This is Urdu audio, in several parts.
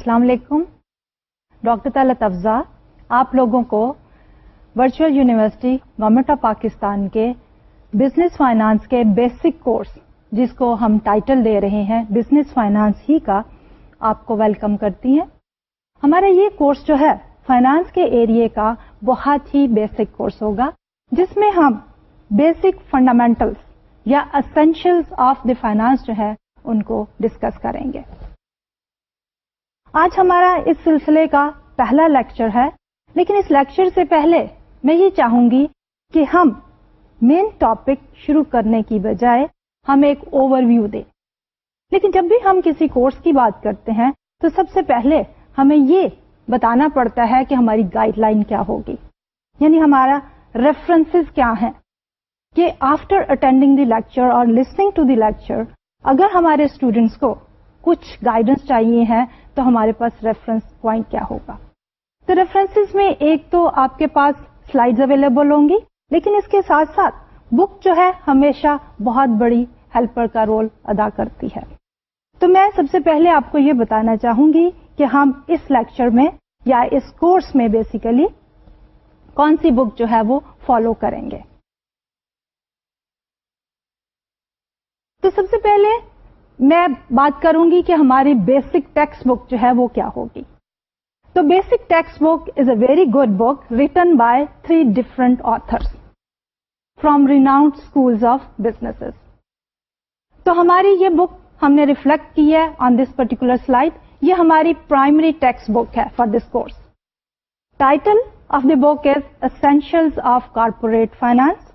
السلام علیکم۔ ڈاکٹر طلعت افزا، آپ لوگوں کو virtual university, government of Pakistan کے بزنس فائنانس کے بیسک کورس، جس کو ہم ٹائٹل دے رہے ہیں، بزنس فائنانس ہی کا، آپ کو ویلکم کرتی ہیں۔ ہمارا یہ کورس جو ہے، فائنانس کے ایریے کا بہت ہی بیسک کورس ہوگا، جس میں ہم بیسک فنڈامینٹلس یا اسینشلس آف دی فائنانس جو ہے، ان کو ڈسکس کریں گے۔ آج ہمارا اس سلسلے کا پہلا لیکچر ہے، لیکن اس لیکچر سے پہلے میں یہ چاہوں گی کہ ہم مین ٹاپک شروع کرنے کی بجائے ہم ایک اوور ویو دیں۔ لیکن جب بھی ہم کسی کورس کی بات کرتے ہیں، تو سب سے پہلے ہمیں یہ بتانا پڑتا ہے کہ ہماری گائیڈ لائن کیا ہوگی۔ یعنی ہمارا ریفرنس کیا ہے کہ آفٹر اٹینڈنگ دی لیکچر اور لسننگ ٹو دی لیکچر اگر ہمارے اسٹوڈینٹس کو کچھ گائیڈنس چاہیے ہے تو ہمارے پاس ریفرنس پوائنٹ کیا ہوگا؟ تو ریفرنس میں ایک تو آپ کے پاس سلائڈز اویلیبل ہوں گی، لیکن اس کے ساتھ ساتھ بک جو ہے ہمیشہ بہت بڑی ہیلپر کا رول ادا کرتی ہے۔ تو میں سب سے پہلے آپ کو یہ بتانا چاہوں گی کہ ہم اس لیکچر میں یا اس کورس میں بیسیکلی کون سی بک جو ہے وہ فالو کریں گے۔ تو سب سے پہلے میں بات کروں گی کہ ہماری بیسک ٹیکسٹ بک جو ہے وہ کیا ہوگی۔ تو basic textbook is a very good book written by three different authors from renowned schools of business تو ہماری یہ بک ہم نے ریفلیکٹ کی ہے آن دس پرٹیکولر سلائڈ یہ ہماری پرائمری ٹیکسٹ بک ہے for this course title of the book is essentials of corporate finance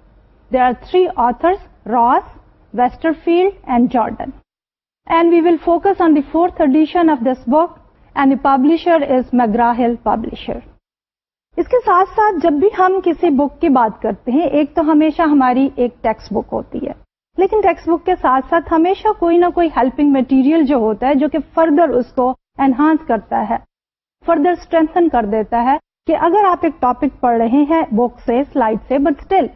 there are three authors Ross Westerfield and Jordan and we will focus on the fourth edition of this book and the publisher is McGraw Hill publisher is کے ساتھ ساتھ جب بھی ہم کسی بک کی بات کرتے ہیں ایک تو ہمیشہ ہماری ایک ٹیکسٹ بک ہوتی ہے لیکن ٹیکسٹ بک کے ساتھ ساتھ ہمیشہ کوئی نہ کوئی ہیلپنگ مٹیریل جو ہوتا ہے جو کہ فردر اس کو انہانس کرتا ہے فردر اسٹرینتھن کر دیتا ہے کہ اگر آپ ایک ٹاپک پڑھ رہے ہیں بک سے سلائڈ سے بٹ اسٹل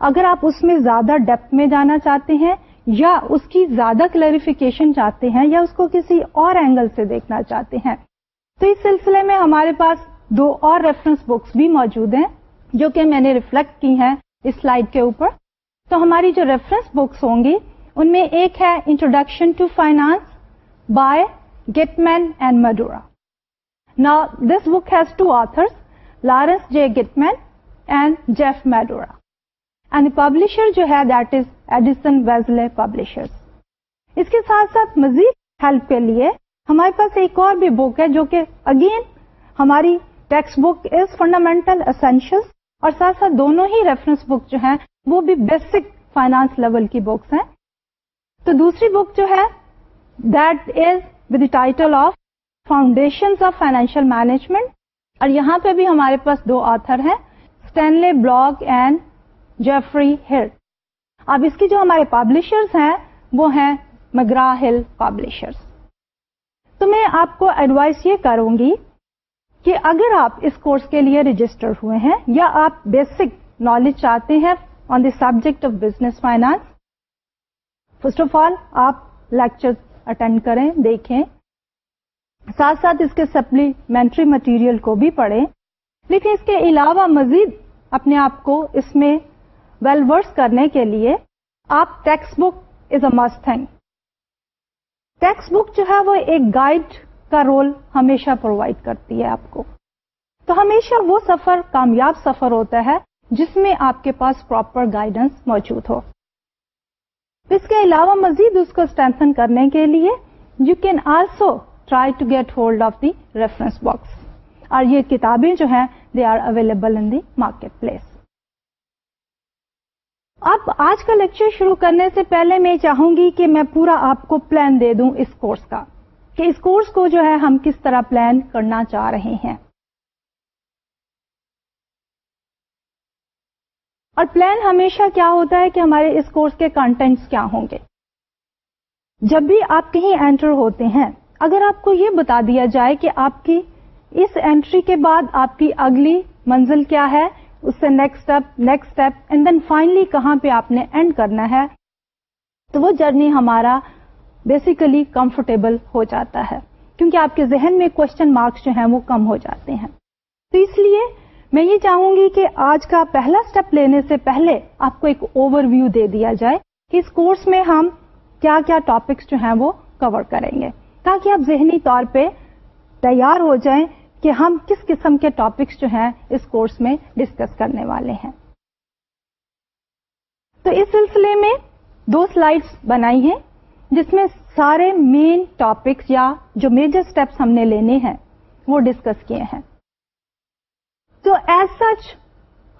اگر آپ اس میں زیادہ ڈیپتھ میں جانا چاہتے ہیں یا اس کی زیادہ کلیریفیکیشن چاہتے ہیں یا اس کو کسی اور اینگل سے دیکھنا چاہتے ہیں۔ تو اس سلسلے میں ہمارے پاس دو اور ریفرنس بکس بھی موجود ہیں جو کہ میں نے ریفلیکٹ کی ہیں اس سلائڈ کے اوپر۔ تو ہماری جو ریفرنس بکس ہوں گی، ان میں ایک ہے introduction to finance by Gitman and Madura نا this book has two authors Lawrence J Gitman and Jeff Madura and publisher جو ہے that is Addison Wesley publisher اس کے ساتھ ساتھ مزید ہیلپ کے لیے ہمارے پاس ایک اور بھی بک ہے جو کہ اگین ہماری text book is fundamental essential اور ساتھ ساتھ دونوں ہی ریفرنس بک جو ہیں وہ بھی بیسک فائنانس لیول کی بکس ہیں۔ تو دوسری بک جو ہے that is with title of foundation of financial management اور یہاں پہ بھی ہمارے پاس دو آتھر ہیں Stanley Block and Geoffrey Hill اب اس کی جو ہمارے پبلشرز ہیں، وہ ہیں مگرا ہل پبلشرز تو میں آپ کو ایڈوائس یہ کروں گی کہ اگر آپ اس کورس کے لیے رجسٹر ہوئے ہیں یا آپ بیسک نالج چاہتے ہیں on the subject of business finance first of all آپ لیکچر اٹینڈ کریں، دیکھیں. ساتھ ساتھ اس کے سپلیمنٹری مٹیریل کو بھی پڑھیں. لیکن اس کے علاوہ مزید اپنے آپ کو اس میں ویل ورس کرنے کے لیے آپ textbook is a must thing textbook جو ہے وہ ایک گائیڈ کا رول ہمیشہ پرووائڈ کرتی ہے آپ کو تو ہمیشہ وہ سفر کامیاب سفر ہوتا ہے جس میں آپ کے پاس پراپر گائیڈنس موجود ہو اس کے علاوہ مزید اس کو اسٹرینتھن کرنے کے لیے you can also try to get hold of the reference books اور یہ کتابیں جو ہیں they are available in the marketplace اب آج کا لیکچر شروع کرنے سے پہلے میں چاہوں گی کہ میں پورا آپ کو پلان دے دوں اس کورس کا کہ اس کورس کو جو ہے ہم کس طرح پلان کرنا چاہ رہے ہیں۔ اور پلان ہمیشہ کیا ہوتا ہے کہ ہمارے اس کورس کے کنٹینٹس کیا ہوں گے۔ جب بھی آپ کہیں اینٹر ہوتے ہیں، اگر آپ کو یہ بتا دیا جائے کہ آپ کی اس اینٹری کے بعد آپ کی اگلی منزل کیا ہے اس سے next step next step and then finally کہاں پہ آپ نے اینڈ کرنا ہے، تو وہ جرنی ہمارا بیسیکلی کمفرٹیبل ہو جاتا ہے۔ کیونکہ آپ کے ذہن میں کوشچن مارکس جو ہیں وہ کم ہو جاتے ہیں۔ تو اس لیے میں یہ چاہوں گی کہ آج کا پہلا سٹیپ لینے سے پہلے آپ کو ایک اوور ویو دے دیا جائے کہ اس کورس میں ہم کیا کیا ٹاپکس جو ہیں وہ کور کریں گے۔ تاکہ آپ ذہنی طور پہ تیار ہو جائیں کہ ہم کس قسم کے ٹاپکس جو ہیں اس کورس میں ڈسکس کرنے والے ہیں۔ تو اس سلسلے میں دو سلائڈس بنائی ہیں، جس میں سارے مین ٹاپکس یا جو میجر سٹیپس ہم نے لینے ہیں، وہ ڈسکس کیے ہیں۔ تو ایز سچ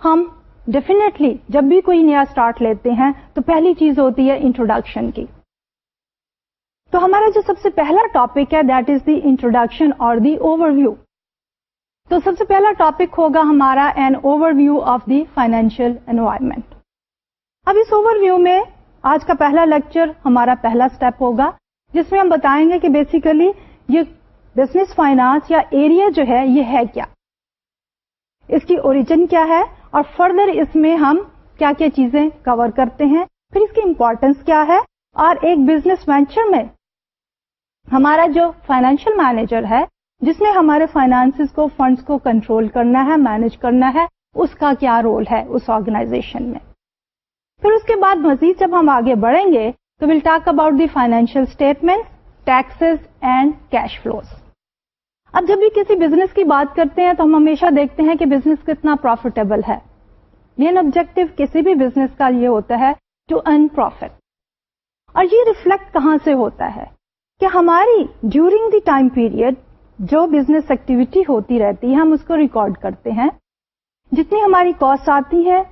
ہم ڈیفینیٹلی جب بھی کوئی نیا اسٹارٹ لیتے ہیں، تو پہلی چیز ہوتی ہے انٹروڈکشن کی۔ تو ہمارا جو سب سے پہلا ٹاپک ہے دیٹ از دی انٹروڈکشن اور دی اوور ویو تو سب سے پہلا ٹاپک ہوگا ہمارا an overview of the financial environment اب اس اوور ویو میں آج کا پہلا لیکچر ہمارا پہلا اسٹیپ ہوگا، جس میں ہم بتائیں گے کہ بیسیکلی یہ بزنس فائنانس یا ایریا جو ہے، یہ ہے کیا؟ اس کی اوریجن کیا ہے؟ اور فردر اس میں ہم کیا کیا چیزیں کور کرتے ہیں؟ پھر اس کی امپورٹینس کیا ہے؟ اور ایک بزنس وینچر میں ہمارا جو فائنینشیل مینیجر ہے جس میں ہمارے فائنانس کو فنڈس کو کنٹرول کرنا ہے مینج کرنا ہے، اس کا کیا رول ہے اس آرگنائزیشن میں؟ پھر اس کے بعد مزید جب ہم آگے بڑھیں گے، تو will talk about the financial statement taxes and cash flows اب جب بھی کسی بزنس کی بات کرتے ہیں، تو ہم ہمیشہ دیکھتے ہیں کہ بزنس کتنا پروفیٹیبل ہے۔ مین آبجیکٹو کسی بھی بزنس کا یہ ہوتا ہے ٹو ارن پروفٹ اور یہ ریفلیکٹ کہاں سے ہوتا ہے کہ ہماری ڈیورنگ دی ٹائم پیریڈ جو بزنس ایکٹیویٹی ہوتی رہتی ہے، ہم اس کو ریکارڈ کرتے ہیں۔ جتنی ہماری کاسٹ آتی ہے،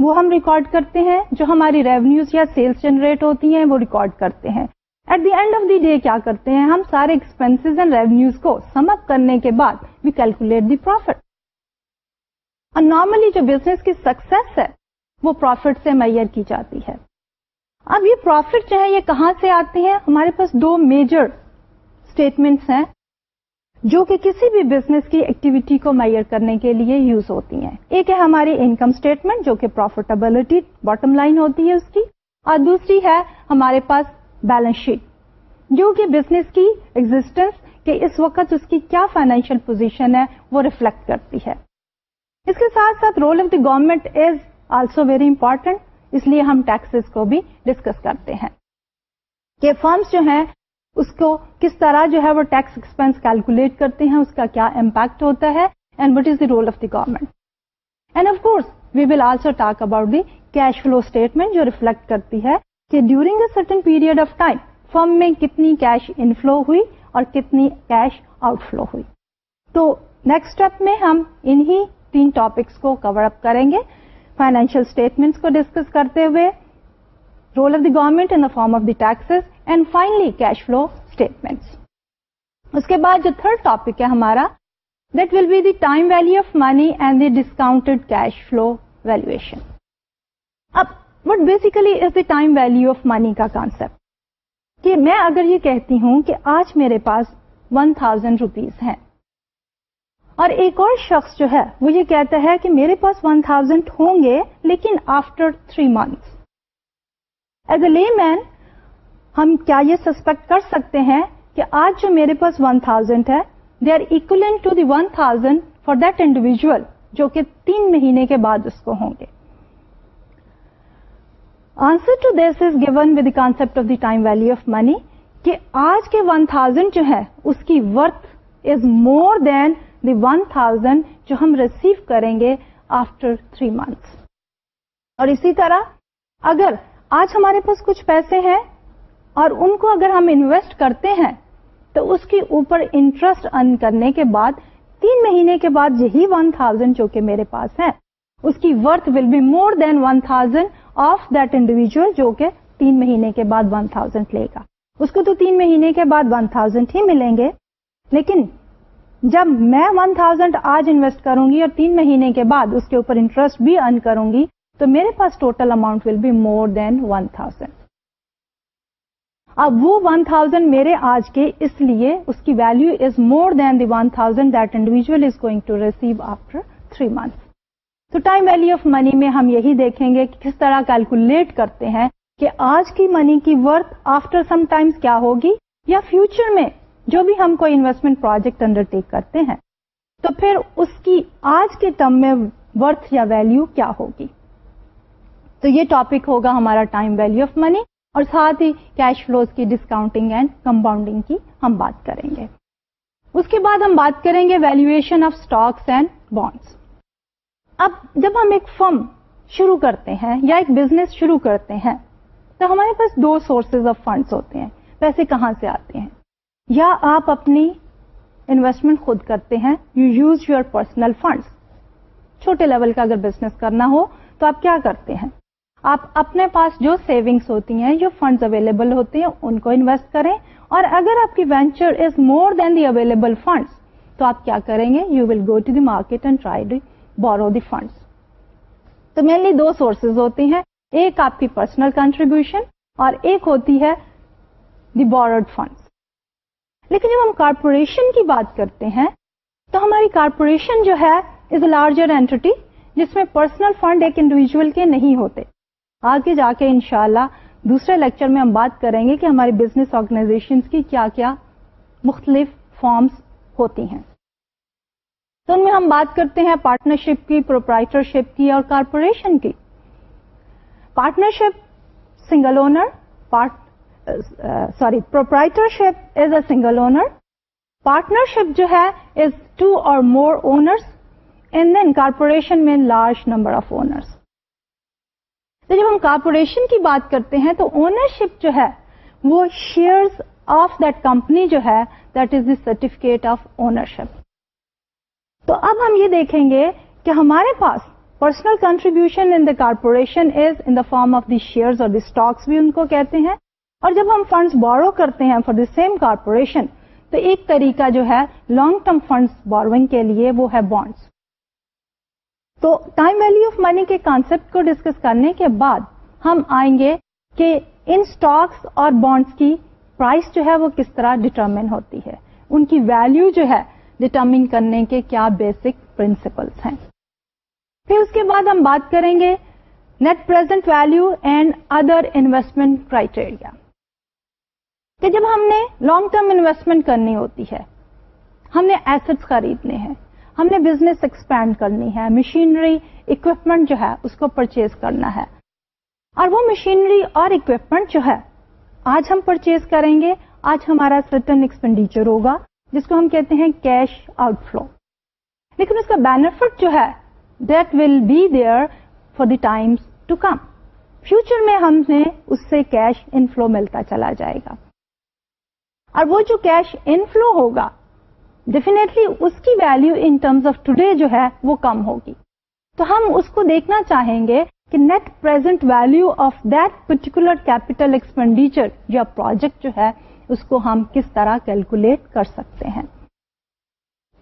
وہ ہم ریکارڈ کرتے ہیں۔ جو ہماری ریونیوز یا سیلس جنریٹ ہوتی ہیں، وہ ریکارڈ کرتے ہیں۔ At the end of the day کیا کرتے ہیں؟ ہم سارے ایکسپینسز اینڈ ریونیوز کو سم اپ کرنے کے بعد وی کیلکولیٹ دی پروفٹ اور نارملی جو بزنس کی سکسیس ہے، وہ پروفٹ سے میئر کی جاتی ہے۔ اب یہ پروفٹ جو ہے، یہ کہاں سے آتے ہیں؟ ہمارے پاس دو میجر اسٹیٹمنٹس ہیں۔ جو کہ کسی بھی بزنس کی ایکٹیویٹی کو میئر کرنے کے لیے یوز ہوتی ہیں۔ ایک ہے ہماری انکم اسٹیٹمنٹ جو کہ پروفیٹیبلٹی باٹم لائن ہوتی ہے اس کی۔ اور دوسری ہے ہمارے پاس بیلنس شیٹ جو کہ بزنس کی ایگزٹینس کہ اس وقت اس کی کیا فائنینشیل پوزیشن ہے وہ ریفلیکٹ کرتی ہے۔ اس کے ساتھ ساتھ role of the government is also very important اس لیے ہم ٹیکسز کو بھی ڈسکس کرتے ہیں۔ کہ فرمس جو ہیں اس کو کس طرح جو ہے وہ ٹیکس ایکسپینس کیلکولیٹ کرتے ہیں، اس کا کیا امپیکٹ ہوتا ہے and what is the role of the government and of course we will also talk about the cash flow statement جو ریفلیکٹ کرتی ہے کہ during a certain period of time firm میں کتنی کیش انفلو ہوئی اور کتنی کیش آؤٹ فلو ہوئی. تو نیکسٹ اسٹیپ میں ہم انہی تین ٹاپکس کو کور اپ کریں گے. فائنینشیل اسٹیٹمنٹس کو ڈسکس کرتے ہوئے role of the government in the form of the taxes and finally cash flow statements اس کے بعد جو تھرڈ ٹاپک ہے ہمارا that will be the time value of money and the discounted cash flow valuation اب what basically is the time value of money کا کانسپٹ کہ میں اگر یہ کہتی ہوں کہ آج میرے پاس ون تھاؤزینڈ روپیز ہیں. اور ایک اور شخص جو ہے، وہ یہ کہتا ہے کہ میرے پاس ون تھاؤزینڈ ہوں گے لیکن after three months as a layman ہم کیا یہ سسپیکٹ کر سکتے ہیں کہ آج جو میرے پاس ون تھاؤزینڈ ہے they are equivalent to the one thousand for that individual جو کہ تین مہینے کے بعد اس کو ہوں گے۔ Answer to this is given with concept of the time value of money کہ آج کے ون تھاؤزینڈ جو ہے، اس کی worth is more than the one thousand جو ہم ریسیو کریں گے آفٹر تھری منتھس اور اسی طرح، اگر آج ہمارے پاس کچھ پیسے ہیں اور ان کو اگر ہم انویسٹ کرتے ہیں، تو اس کے اوپر انٹرسٹ ارن کرنے کے بعد، تین مہینے کے بعد یہی ون تھاؤزینڈ جو کہ میرے پاس ہے اس کی worth will be more than one thousand of that individual جو کہ تین مہینے کے بعد ون تھاؤزینڈ لے گا۔ اس کو تو تین مہینے کے بعد ون تھاؤزینڈ ہی ملیں گے، لیکن جب میں ون تھاؤزینڈ آج انویسٹ کروں گی اور تین مہینے کے بعد اس کے اوپر انٹرسٹ بھی ارن کروں گی، تو میرے پاس total amount will be more than one thousand اب وہ ون تھاؤزینڈ میرے آج کے اس لیے اس کی value is more than the one thousand that individual is going to receive after three months تو ٹائم ویلو آف منی میں ہم یہی دیکھیں گے کہ کس طرح کیلکولیٹ کرتے ہیں کہ آج کی منی کی ورتھ آفٹر سم ٹائمز کیا ہوگی یا فیوچر میں جو بھی ہم کوئی انویسٹمنٹ پروجیکٹ انڈر ٹیک کرتے ہیں. تو پھر اس کی آج کے ٹرم میں ورتھ یا ویلو کیا ہوگی؟ تو یہ ٹاپک ہوگا ہمارا ٹائم ویلو آف منی اور ساتھ ہی کیش فلوز کی ڈسکاؤنٹنگ اینڈ کمپاؤنڈنگ کی ہم بات کریں گے۔ اس کے بعد ہم بات کریں گے valuation of stocks and bonds اب جب ہم ایک فرم شروع کرتے ہیں یا ایک بزنس شروع کرتے ہیں، تو ہمارے پاس دو سورسز آف فنڈس ہوتے ہیں۔ پیسے کہاں سے آتے ہیں؟ یا آپ اپنی انویسٹمنٹ خود کرتے ہیں you use your personal funds چھوٹے لیول کا اگر بزنس کرنا ہو، تو آپ کیا کرتے ہیں؟ آپ اپنے پاس جو سیونگس ہوتی ہیں، جو فنڈز اویلیبل ہوتے ہیں، ان کو انویسٹ کریں۔ اور اگر آپ کی venture is more than the available funds تو آپ کیا کریں گے؟ You will go to the market and try to borrow the funds تو مینلی دو سورسز ہوتی ہیں۔ ایک آپ کی پرسنل کنٹریبیوشن اور ایک ہوتی ہے دی بورڈ فنڈس لیکن جب ہم کارپوریشن کی بات کرتے ہیں، تو ہماری کارپوریشن جو ہے از اے لارجر اینٹی جس میں پرسنل فنڈ ایک انڈیویجل کے نہیں ہوتے۔ آگے جا کے انشاءاللہ دوسرے لیکچر میں ہم بات کریں گے کہ ہماری بزنس آرگنائزیشن کی کیا کیا مختلف فارمز ہوتی ہیں۔ تو ان میں ہم بات کرتے ہیں پارٹنرشپ کی پروپرائٹرشپ کی اور کارپوریشن کی۔ Partnership single owner sorry proprietorship is a single owner partnership جو ہے is two or more owners and then corporation میں لارج نمبر آف اونرس تو جب ہم کارپوریشن کی بات کرتے ہیں تو اونرشپ جو ہے وہ شیئرز آف دیٹ کمپنی جو ہے that is the certificate of ownership تو اب ہم یہ دیکھیں گے کہ ہمارے پاس personal contribution in the corporation is in the form of the shares or the stocks بھی ان کو کہتے ہیں. اور جب ہم فنڈس بورو کرتے ہیں فار دی سیم کارپوریشن تو ایک طریقہ جو ہے لانگ ٹرم فنڈس بوروئنگ کے لیے وہ ہے بانڈس تو ٹائم ویلو آف منی کے کانسپٹ کو ڈسکس کرنے کے بعد ہم آئیں گے کہ ان اسٹاکس اور بانڈس کی پرائس جو ہے وہ کس طرح ڈٹرمن ہوتی ہے۔ ان کی ویلو جو ہے ڈٹرمن کرنے کے کیا بیسک پرنسپلس ہیں۔ پھر اس کے بعد ہم بات کریں گے net present value and other investment criteria کہ جب ہم نے لانگ ٹرم انویسٹمنٹ کرنی ہوتی ہے، ہم نے ایسٹس خریدنے ہیں۔ ہم نے بزنس ایکسپینڈ کرنی ہے مشینری اکوپمنٹ جو ہے، اس کو پرچیز کرنا ہے۔ اور وہ مشینری اور اکوپمنٹ جو ہے، آج ہم پرچیز کریں گے۔ آج ہمارا سرٹن ایکسپینڈیچر ہوگا، جس کو ہم کہتے ہیں کیش آؤٹ فلو لیکن اس کا بینیفٹ جو ہے that will be there for the times to come future میں ہم نے اس سے کیش ان فلو ملتا چلا جائے گا۔ اور وہ جو کیش ان فلو ہوگا ڈیفینیٹلی اس کی value in terms of today جو ہے، وہ کم ہوگی۔ تو ہم اس کو دیکھنا چاہیں گے کہ net present value of that particular capital expenditure یا پروجیکٹ جو ہے، اس کو ہم کس طرح کیلکولیٹ کر سکتے ہیں۔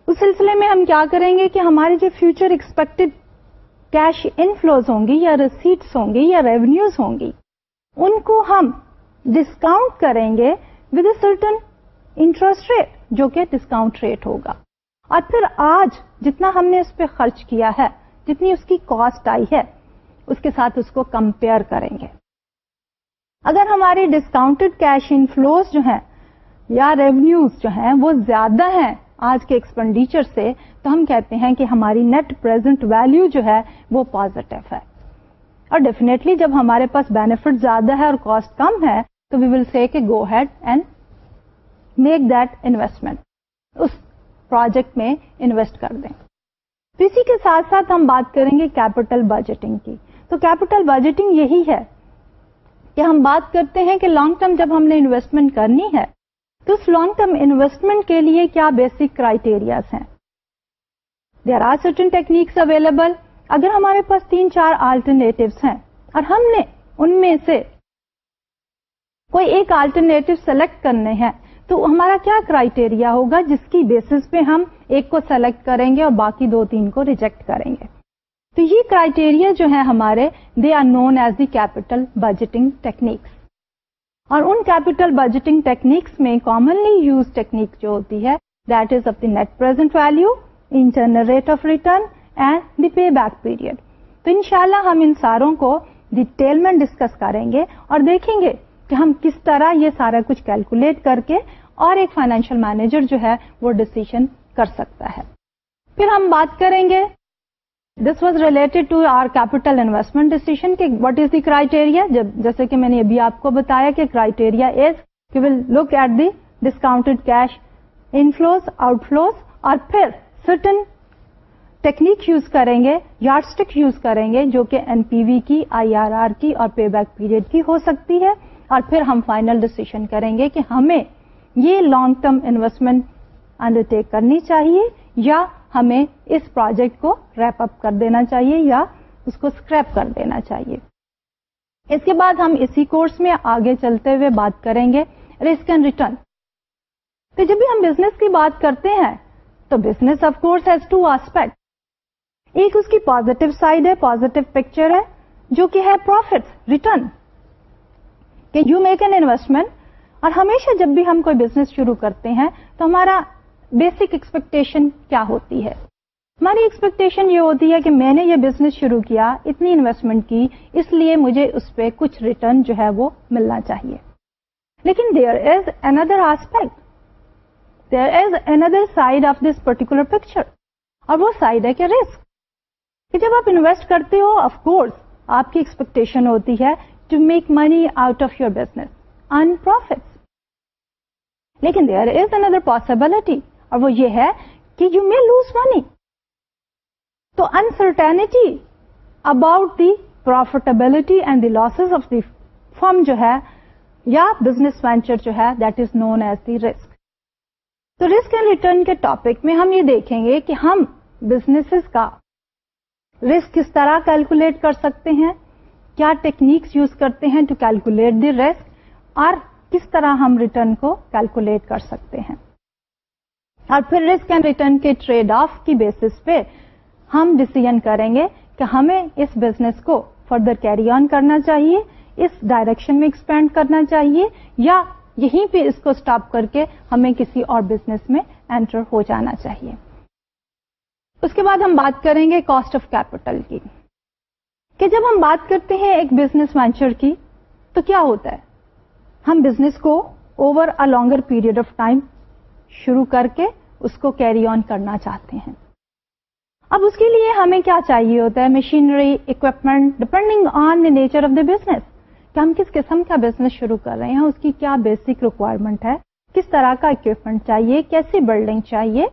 اس سلسلے میں ہم کیا کریں گے کہ ہماری جو فیوچر ایکسپیکٹڈ کیش انفلوز ہوں گی یا ریسیٹس ہوں گی یا ریونیوز ہوں گی، ان کو ہم ڈسکاؤنٹ کریں گے with a certain interest rate جو کہ ڈسکاؤنٹ ریٹ ہوگا۔ اور پھر آج جتنا ہم نے اس پہ خرچ کیا ہے، جتنی اس کی کاسٹ آئی ہے، اس کے ساتھ اس کو کمپیئر کریں گے۔ اگر ہماری ڈسکاؤنٹڈ کیش انفلوز جو ہیں یا ریونیوز جو ہیں وہ زیادہ ہیں آج کے ایکسپینڈیچر سے، تو ہم کہتے ہیں کہ ہماری نیٹ پرزینٹ ویلو جو ہے وہ پازیٹو ہے۔ اور ڈیفینیٹلی جب ہمارے پاس بینیفٹ زیادہ ہے اور کاسٹ کم ہے، تو وی ول سی کہ go ahead and make that investment us project میں انویسٹ کر دیں۔ اسی کے ساتھ ساتھ ہم بات کریں گے کیپٹل بجٹنگ کی۔ تو کیپٹل بجٹنگ یہی ہے کہ ہم بات کرتے ہیں کہ لانگ ٹرم جب ہم نے انویسٹمنٹ کرنی ہے، تو اس لانگ ٹرم انویسٹمنٹ کے لیے کیا بیسک کرائٹیریاز ہیں؟ There are certain techniques available اگر ہمارے پاس تین چار آلٹرنیٹوس ہیں اور ہم نے ان میں سے کوئی ایک آلٹرنیٹو سلیکٹ کرنے ہیں تو ہمارا کیا کرائٹیریا ہوگا جس کی بیسس پہ ہم ایک کو سلیکٹ کریں گے اور باقی دو تین کو ریجیکٹ کریں گے؟ تو یہ کرائٹیریا جو ہے ہمارے they are known as the capital budgeting techniques اور ان کیپیٹل بجٹنگ ٹیکنیکس میں کامنلی یوز ٹیکنیک جو ہوتی ہے that is of the net present value internal rate of return and the payback period تو انشاءاللہ ہم ان ساروں کو ڈیٹیل میں ڈسکس کریں گے اور دیکھیں گے کہ ہم کس طرح یہ سارا کچھ کیلکولیٹ کر کے اور ایک فائنینشیل مینیجر جو ہے وہ ڈسیزن کر سکتا ہے۔ پھر ہم بات کریں گے this was related to our capital investment decision کہ وٹ از دی کرائٹیریا جیسے کہ میں نے ابھی آپ کو بتایا کہ کرائٹیریا از کہ will look at the discounted cash inflows out flows اور پھر سرٹن ٹیکنیک یوز کریں گے یارڈ اسٹک یوز کریں گے، جو کہ این پی وی کی آئی آر آر کی اور پے بیک پیریڈ کی ہو سکتی ہے۔ اور پھر ہم فائنل ڈسیزن کریں گے کہ ہمیں یہ long term investment undertake کرنی چاہیے یا ہمیں اس پروجیکٹ کو ریپ اپ کر دینا چاہیے یا اس کو اسکریپ کر دینا چاہیے۔ اس کے بعد ہم اسی کورس میں آگے چلتے ہوئے بات کریں گے رسک اینڈ ریٹرن تو جب بھی ہم بزنس کی بات کرتے ہیں، تو business of course has two aspect ایک اس کی پازیٹو سائڈ ہے پازیٹو پکچر ہے، جو کہ ہے پروفٹ ریٹرن کہ یو میک این انویسٹمنٹ اور ہمیشہ جب بھی ہم کوئی بزنس شروع کرتے ہیں تو ہمارا بیسک ایکسپیکٹیشن کیا ہوتی ہے؟ ہماری ایکسپیکٹیشن یہ ہوتی ہے کہ میں نے یہ بزنس شروع کیا، اتنی انویسٹمنٹ کی، اس لیے مجھے اس پہ کچھ ریٹرن جو ہے وہ ملنا چاہیے۔ لیکن there is other aspect there is other side of this particular picture اور وہ سائڈ ہے کہ رسک کہ جب آپ انویسٹ کرتے ہو آف کورس آپ کی ایکسپیکٹیشن ہوتی ہے to make money out of your business in profit لیکن دیئر از اندر پاسبلٹی اور وہ یہ ہے کہ یو مے لوز منی تو uncertainty about the profitability and the losses of the firm جو ہے، یا بزنس وینچر جو ہے that is known as the risk تو رسک اینڈ ریٹرن کے ٹاپک میں ہم یہ دیکھیں گے کہ ہم بزنس کا رسک کس طرح کیلکولیٹ کر سکتے ہیں کیا ٹیکنیکس یوز کرتے ہیں ٹو کیلکولیٹ دی رسک اور کس طرح ہم ریٹرن کو کیلکولیٹ کر سکتے ہیں۔ اور پھر رسک اینڈ ریٹرن کے ٹریڈ آف کی بیسس پہ ہم ڈسیزن کریں گے کہ ہمیں اس بزنس کو فردر کیری آن کرنا چاہیے، اس ڈائریکشن میں ایکسپینڈ کرنا چاہیے یا یہیں پہ اس کو اسٹاپ کر کے ہمیں کسی اور بزنس میں انٹر ہو جانا چاہیے۔ اس کے بعد ہم بات کریں گے کاسٹ آف کیپٹل کی۔ کہ جب ہم بات کرتے ہیں ایک بزنس وینچر کی، تو کیا ہوتا ہے؟ ہم بزنس کو over a longer period of time شروع کر کے اس کو کیری آن کرنا چاہتے ہیں۔ اب اس کے لیے ہمیں کیا چاہیے ہوتا ہے؟ Machinery equipment depending on the nature of the business کہ ہم کس قسم کا بزنس شروع کر رہے ہیں، اس کی کیا بیسک ریکوائرمنٹ ہے، کس طرح کا اکوپمنٹ چاہیے، کیسی بلڈنگ چاہیے،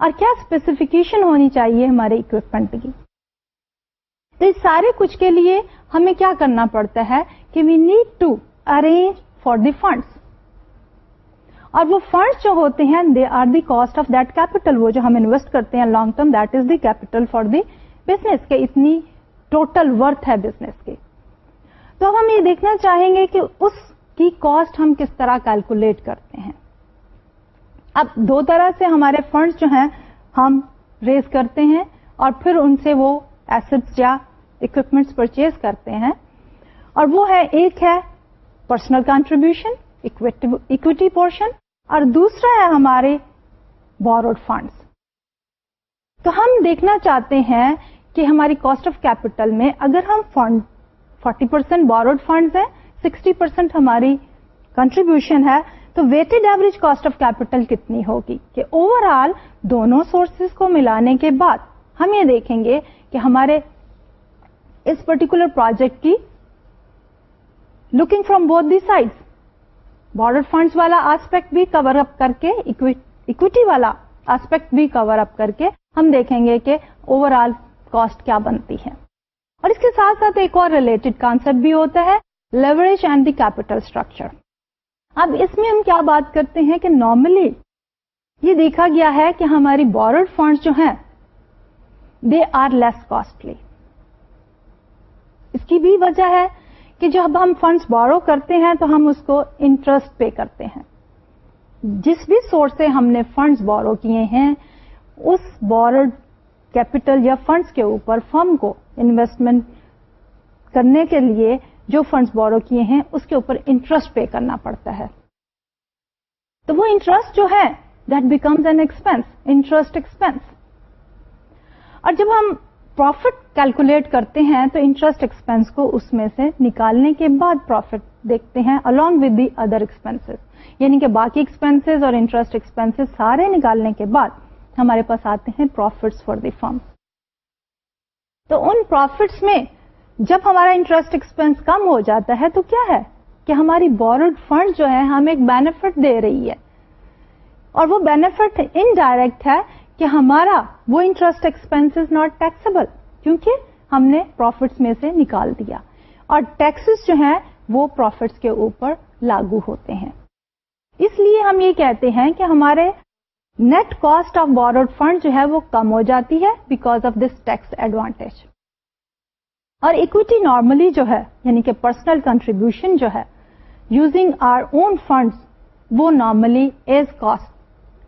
اور کیا اسپیسیفکیشن ہونی چاہیے ہمارے اکوپمنٹ کی۔ تو اس سارے کچھ کے لیے ہمیں کیا کرنا پڑتا ہے کہ we need to arrange for the funds اور وہ فنڈس جو ہوتے ہیں they are the cost of that capital وہ جو ہم انویسٹ کرتے ہیں long term that is the capital for the business کے. اتنی ٹوٹل ورتھ ہے بزنس کی تو ہم یہ دیکھنا چاہیں گے کہ اس کی کاسٹ ہم کس طرح کیلکولیٹ کرتے ہیں. اب دو طرح سے ہمارے فنڈس جو ہیں ہم ریز کرتے ہیں اور پھر ان سے وہ ایسٹس یا اکوپمنٹس پرچیز کرتے ہیں۔ اور وہ ہے، ایک ہے پرسنل کانٹریبیوشن اکوٹی پورشن اور دوسرا ہے ہمارے بوروڈ فنڈس تو ہم دیکھنا چاہتے ہیں کہ ہماری کاسٹ آف کیپٹل میں اگر ہم fund forty percent borrowed funds ہیں سکسٹی پرسینٹ ہماری کنٹریبیوشن ہے، تو weighted average cost of capital کتنی ہوگی؟ کہ اوور آل دونوں سورسز کو ملانے کے بعد ہم یہ دیکھیں گے کہ ہمارے اس پرٹیکولر پروجیکٹ کی looking from both the sides borrowed funds والا آسپیکٹ بھی کور اپ کر کے اکوٹی والا آسپیکٹ بھی کور اپ کر کے ہم دیکھیں گے کہ اوور آل کاسٹ کیا بنتی ہے اور اس کے ساتھ ساتھ ایک اور ریلیٹڈ کانسپٹ بھی ہوتا ہے leverage and the capital structure اب اس میں ہم کیا بات کرتے ہیں کہ نارملی یہ دیکھا گیا ہے کہ ہماری بورڈ فنڈ جو ہیں دے آر لیس کاسٹلی اس کی بھی وجہ ہے کہ جب ہم فنڈس بورو کرتے ہیں تو ہم اس کو انٹرسٹ پے کرتے ہیں۔ جس بھی سورس سے ہم نے فنڈس بورو کیے ہیں، اس بورڈ کیپٹل یا فنڈس کے اوپر فرم کو انویسٹمنٹ کرنے کے لیے جو فنڈس بورو کیے ہیں، اس کے اوپر انٹرسٹ پے کرنا پڑتا ہے۔ تو وہ انٹرسٹ جو ہے that becomes an expense interest expense اور جب ہم پروفٹ کیلکولیٹ کرتے ہیں تو انٹرسٹ ایکسپینس کو اس میں سے نکالنے کے بعد پروفٹ دیکھتے ہیں along with the other expenses. یعنی کہ باقی ایکسپینس اور انٹرسٹ ایکسپینس سارے نکالنے کے بعد ہمارے پاس آتے ہیں پروفٹ فار دی فارم تو ان پروفٹس میں جب ہمارا انٹرسٹ ایکسپینس کم ہو جاتا ہے تو کیا ہے؟ کہ ہماری بورڈ فنڈ جو ہے ہمیں ایک بینیفٹ دے رہی ہے. اور وہ بینیفٹ انڈائریکٹ ہے کہ ہمارا وہ انٹرسٹ ایکسپینس ناٹ ٹیکسیبل کیونکہ ہم نے پروفٹس میں سے نکال دیا۔ اور ٹیکسز جو ہیں وہ پروفٹس کے اوپر لاگو ہوتے ہیں۔ اس لیے ہم یہ کہتے ہیں کہ ہمارے net cost of borrowed fund جو ہے وہ کم ہو جاتی ہے because of this tax advantage اور اکویٹی نارملی جو ہے یعنی کہ پرسنل کنٹریبیوشن جو ہے یوزنگ آر اون فنڈس وہ normally as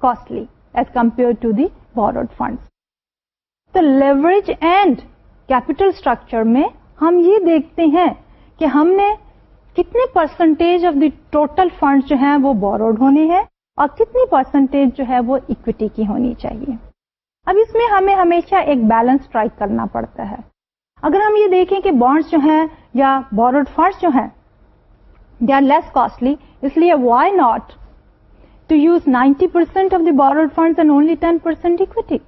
costly as compare to the borrowed funds تو لیوریج اینڈ کیپیٹل اسٹرکچر میں ہم یہ دیکھتے ہیں کہ ہم نے کتنے percentage of the total fund جو ہیں وہ بوروڈ ہونے ہیں اور کتنی پرسنٹیج جو ہے وہ اکویٹی کی ہونی چاہیے۔ اب اس میں ہمیں ہمیشہ ایک بیلنس ٹرائی کرنا پڑتا ہے۔ اگر ہم یہ دیکھیں کہ بانڈس جو ہیں یا بوروڈ فنڈس جو ہیں دے آر لیس کاسٹلی اس لیے why not to use ninety percent of the borrowed funds and only ten percent equity.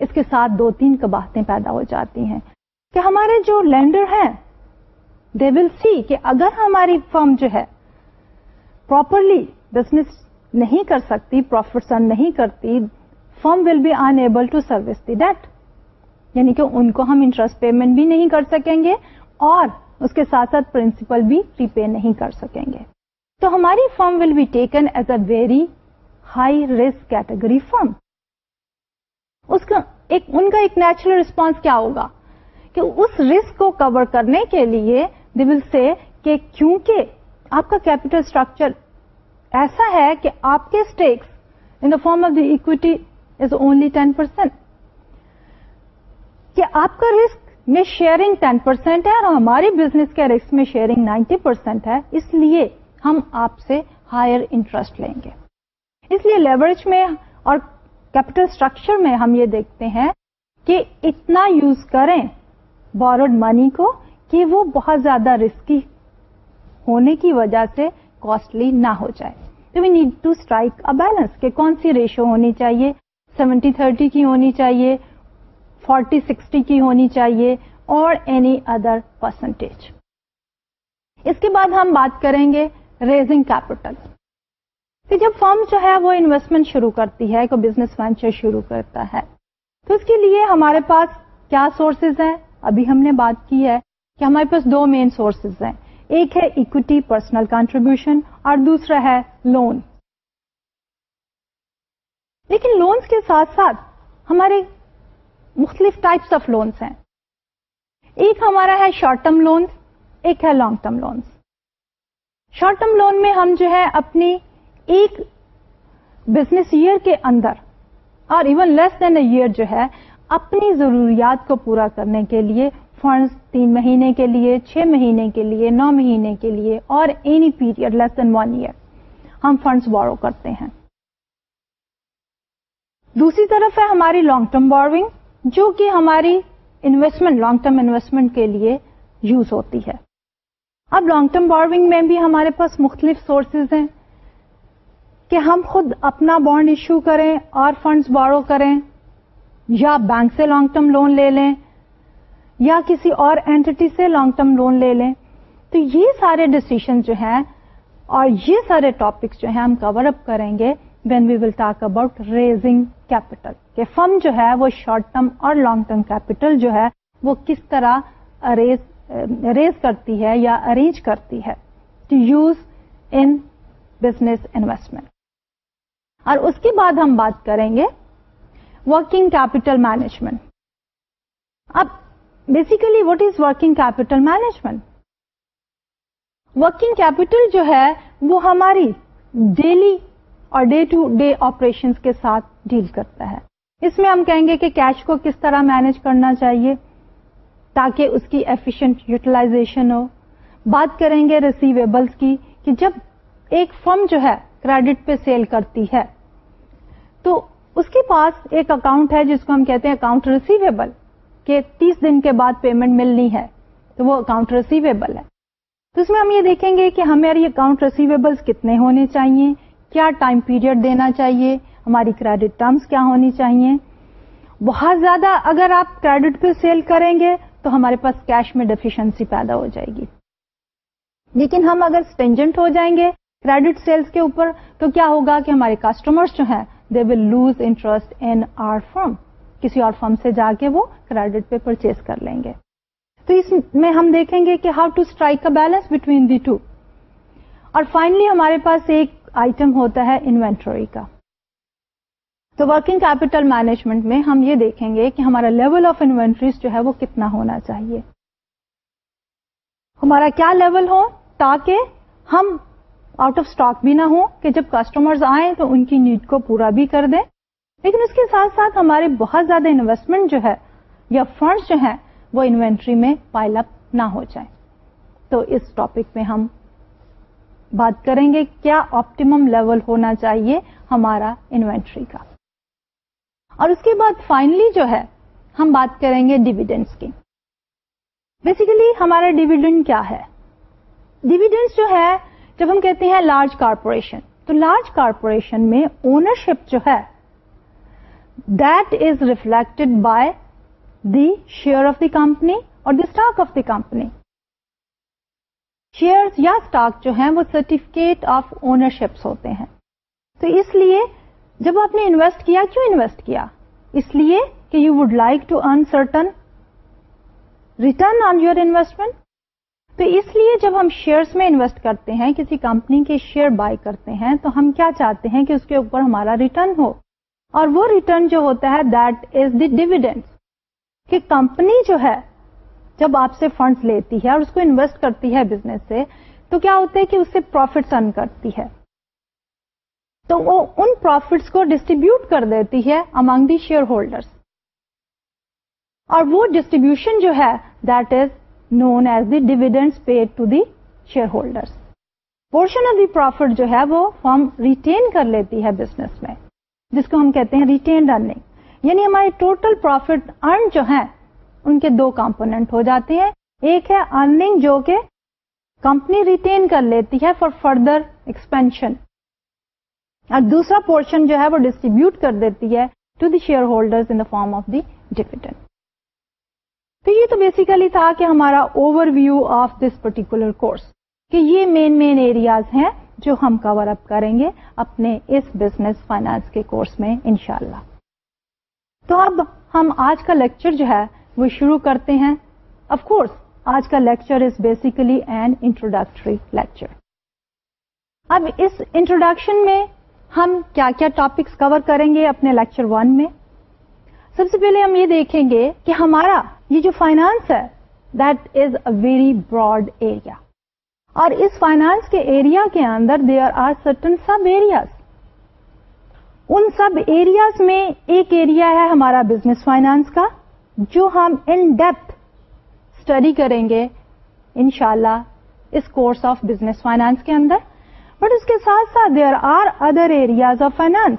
اس کے ساتھ دو تین کباہتیں پیدا ہو جاتی ہیں کہ ہمارے جو لینڈر ہیں دے ول سی کہ اگر ہماری فرم جو ہے پراپرلی بزنس نہیں کر سکتی پروفٹ سن نہیں کرتی firm will be unable to service the debt یعنی کہ ان کو ہم انٹرسٹ پیمنٹ بھی نہیں کر سکیں گے اور اس کے ساتھ ساتھ پرنسپل بھی ری پے نہیں کر سکیں گے تو ہماری firm will be taken as a very high risk category firm اس کا ایک ان کا ایک نیچرل ریسپانس کیا ہوگا؟ کہ اس رسک کو کور کرنے کے لیے دی ول سے کہ کیونکہ آپ کا کیپیٹل اسٹرکچر ایسا ہے کہ آپ کے stakes in the form of the equity is only ten percent کہ آپ کا رسک میں شیئرنگ ٹین پرسینٹ ہے اور ہماری بزنس کے رسک میں شیئرنگ نائنٹی پرسینٹ ہے، اس لیے ہم آپ سے ہائر انٹرسٹ لیں گے۔ اس لیے لیوریج میں اور کیپٹل اسٹرکچر میں ہم یہ دیکھتے ہیں کہ اتنا یوز کریں بورڈ منی کو کہ وہ بہت زیادہ رسکی ہونے کی وجہ سے کاسٹلی نہ ہو جائے۔ تو we need to strike a balance کہ کون سی ریشو ہونی چاہیے؟ سیونٹی تھرٹی کی ہونی چاہیے؟ فورٹی سکسٹی کی ہونی چاہیے؟ اور اینی ادر پرسنٹیج اس کے بعد ہم بات کریں گے ریزنگ کیپٹل کہ جب فرم جو ہے وہ انویسٹمنٹ شروع کرتی ہے کوئی بزنس وینچر شروع کرتا ہے، تو اس کے لیے ہمارے پاس کیا سورسز ہیں؟ ابھی ہم نے بات کی ہے کہ ہمارے پاس دو مین سورسز ہیں۔ ایک ہے اکوٹی پرسنل کنٹریبیوشن اور دوسرا ہے لون لیکن لونز کے ساتھ ساتھ ہمارے مختلف ٹائپس آف لونز ہیں۔ ایک ہمارا ہے شارٹ ٹرم لونز ایک ہے long term loans short term loan میں ہم جو ہے اپنی ایک بزنس ایئر کے اندر اور even less then a year جو ہے اپنی ضروریات کو پورا کرنے کے لیے فنڈس تین مہینے کے لیے، چھ مہینے کے لیے، نو مہینے کے لیے اور any period less than one year ہم فنڈس بورو کرتے ہیں۔ دوسری طرف ہے ہماری لانگ ٹرم بورونگ جو کہ ہماری انویسٹمنٹ لانگ ٹرم انویسٹمنٹ کے لیے یوز ہوتی ہے۔ اب لانگ ٹرم بارونگ میں بھی ہمارے پاس مختلف سورسز ہیں کہ ہم خود اپنا بانڈ ایشو کریں اور فنڈز بارو کریں یا بینک سے لانگ ٹرم لون لے لیں یا کسی اور اینٹی سے لانگ ٹرم لون لے لیں۔ تو یہ سارے ڈسیشن جو ہیں اور یہ سارے ٹاپکس جو ہیں ہم کور اپ کریں گے when we will talk about raising capital کہ فم جو ہے وہ شارٹ ٹرم اور لانگ ٹرم کیپٹل جو ہے وہ کس طرح ریز ریز کرتی ہے یا ارینج کرتی ہے to use in business investment اور اس کے بعد ہم بات کریں گے ورکنگ کیپیٹل مینجمنٹ اب basically what is working capital management working capital جو ہے وہ ہماری ڈیلی اور ڈے ٹو ڈے آپریشن کے ساتھ ڈیل کرتا ہے. اس میں ہم کہیں گے کہ کیش کو کس طرح مینج کرنا چاہیے؟ تاکہ اس کی ایفیشینٹ یوٹیلائزیشن ہو۔ بات کریں گے ریسیویبلس کی کہ جب ایک فرم جو ہے کریڈٹ پہ سیل کرتی ہے، تو اس کے پاس ایک اکاؤنٹ ہے جس کو ہم کہتے ہیں اکاؤنٹ ریسیویبل کہ تیس دن کے بعد پیمنٹ ملنی ہے، تو وہ اکاؤنٹ ریسیویبل ہے۔ تو اس میں ہم یہ دیکھیں گے کہ ہمارے اکاؤنٹ ریسیویبلس کتنے ہونے چاہیے، کیا ٹائم پیریڈ دینا چاہیے، ہماری کریڈٹ ٹرمس کیا ہونی چاہیے۔ بہت زیادہ اگر آپ کریڈٹ پہ سیل کریں گے تو ہمارے پاس کیش میں ڈیفیشنسی پیدا ہو جائے گی۔ لیکن ہم اگر اسٹینجنٹ ہو جائیں گے کریڈٹ سیلز کے اوپر، تو کیا ہوگا کہ ہمارے کسٹمرز جو ہیں they will lose interest in our firm کسی اور فرم سے جا کے وہ کریڈٹ پہ پرچیز کر لیں گے۔ تو اس میں ہم دیکھیں گے کہ how to strike a balance between the two اور فائنلی ہمارے پاس ایک آئٹم ہوتا ہے انوینٹری کا۔ تو ورکنگ کیپٹل مینجمنٹ میں ہم یہ دیکھیں گے کہ ہمارا لیول آف انوینٹریز جو ہے وہ کتنا ہونا چاہیے۔ ہمارا کیا لیول ہو تاکہ ہم آؤٹ آف اسٹاک بھی نہ ہو کہ جب کسٹمرز آئیں تو ان کی نیڈ کو پورا بھی کر دیں۔ لیکن اس کے ساتھ ساتھ ہمارے بہت زیادہ انویسٹمنٹ جو ہے یا فنڈس جو ہیں وہ انوینٹری میں پائل اپ نہ ہو جائیں۔ تو اس ٹاپک میں ہم بات کریں گے کیا آپٹیمم لیول ہونا چاہیے ہمارا انوینٹری کا۔ اور اس کے بعد فائنلی جو ہے، ہم بات کریں گے ڈیویڈینڈس کی۔ بیسیکلی ہمارا ڈیویڈنڈ کیا ہے؟ ڈیویڈینڈس جو ہے، جب ہم کہتے ہیں لارج کارپوریشن تو لارج کارپوریشن میں اونرشپ جو ہے that is reflected by the share of the company اور the stock of the company share یا اسٹاک جو ہیں، وہ سرٹیفکیٹ آف اونرشپس ہوتے ہیں۔ تو اس لیے جب آپ نے انویسٹ کیا، کیوں انویسٹ کیا؟ اس لیے کہ you would like to earn certain return on your investment تو اس لیے جب ہم شیئرس میں انویسٹ کرتے ہیں، کسی کمپنی کے شیئر بائی کرتے ہیں، تو ہم کیا چاہتے ہیں کہ اس کے اوپر ہمارا ریٹرن ہو؟ اور وہ ریٹرن جو ہوتا ہے دیٹ از دی ڈیویڈینڈ کہ کمپنی جو ہے، جب آپ سے فنڈس لیتی ہے اور اس کو انویسٹ کرتی ہے بزنس سے، تو کیا ہوتا ہے کہ اس سے پروفٹس ارن کرتی ہے؟ تو وہ ان پروفٹس کو ڈسٹریبیوٹ کر دیتی ہے امانگ دی شیئر ہولڈرس اور وہ ڈسٹریبیوشن جو ہے that is known as the dividend paid to the shareholders portion of the profit جو ہے، وہ فارم ریٹین کر لیتی ہے بزنس میں، جس کو ہم کہتے ہیں ریٹینڈ ارننگ یعنی ہمارے ٹوٹل پروفٹ ارن جو ہیں، ان کے دو کمپونیٹ ہو جاتے ہیں. ایک ہے ارننگ جو کہ کمپنی ریٹین کر لیتی ہے فار فردر ایکسپینشن اور دوسرا پورشن جو ہے وہ ڈسٹریبیوٹ کر دیتی ہے to the shareholder in the form of the dividend تو یہ تو بیسیکلی تھا کہ ہمارا overview of this particular course کہ یہ مین مین ایریاز ہیں جو ہم کور اپ کریں گے اپنے اس بزنس فائنانس کے کورس میں انشاءاللہ. تو اب ہم آج کا لیکچر جو ہے وہ شروع کرتے ہیں. اف کورس آج کا lecture is basically an introductory lecture اب اس انٹروڈکشن میں ہم کیا کیا ٹاپکس کور کریں گے اپنے لیکچر ون میں؟ سب سے پہلے ہم یہ دیکھیں گے کہ ہمارا یہ جو فائنانس ہے that is a very broad area اور اس فائنانس کے ایریا کے اندر there are certain sub areas ان سب ایریاز میں ایک ایریا ہے ہمارا بزنس فائنانس کا، جو ہم ان ڈیپتھ اسٹڈی کریں گے، انشاءاللہ، اس کورس آف بزنس فائنانس کے اندر. بٹ اس کے ساتھ ساتھ there are other areas of finance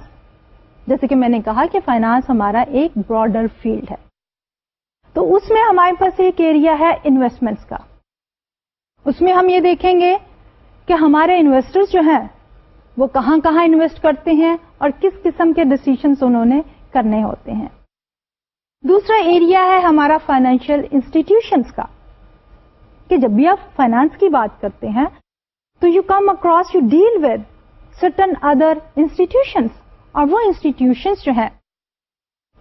جیسے کہ میں نے کہا کہ فائنانس ہمارا ایک براڈر فیلڈ ہے۔ تو اس میں ہمارے پاس ایک ایریا ہے انویسٹمنٹس کا۔ اس میں ہم یہ دیکھیں گے کہ ہمارے انویسٹرز جو ہیں وہ کہاں کہاں انویسٹ کرتے ہیں اور کس قسم کے ڈسیزنس انہوں نے کرنے ہوتے ہیں۔ دوسرا ایریا ہے ہمارا فائنینشیل انسٹیٹیوشنس کا۔ کہ جب بھی آپ فائنانس کی بات کرتے ہیں تو you come across you deal with certain other institutions اور وہ انسٹیٹیوشنس جو ہیں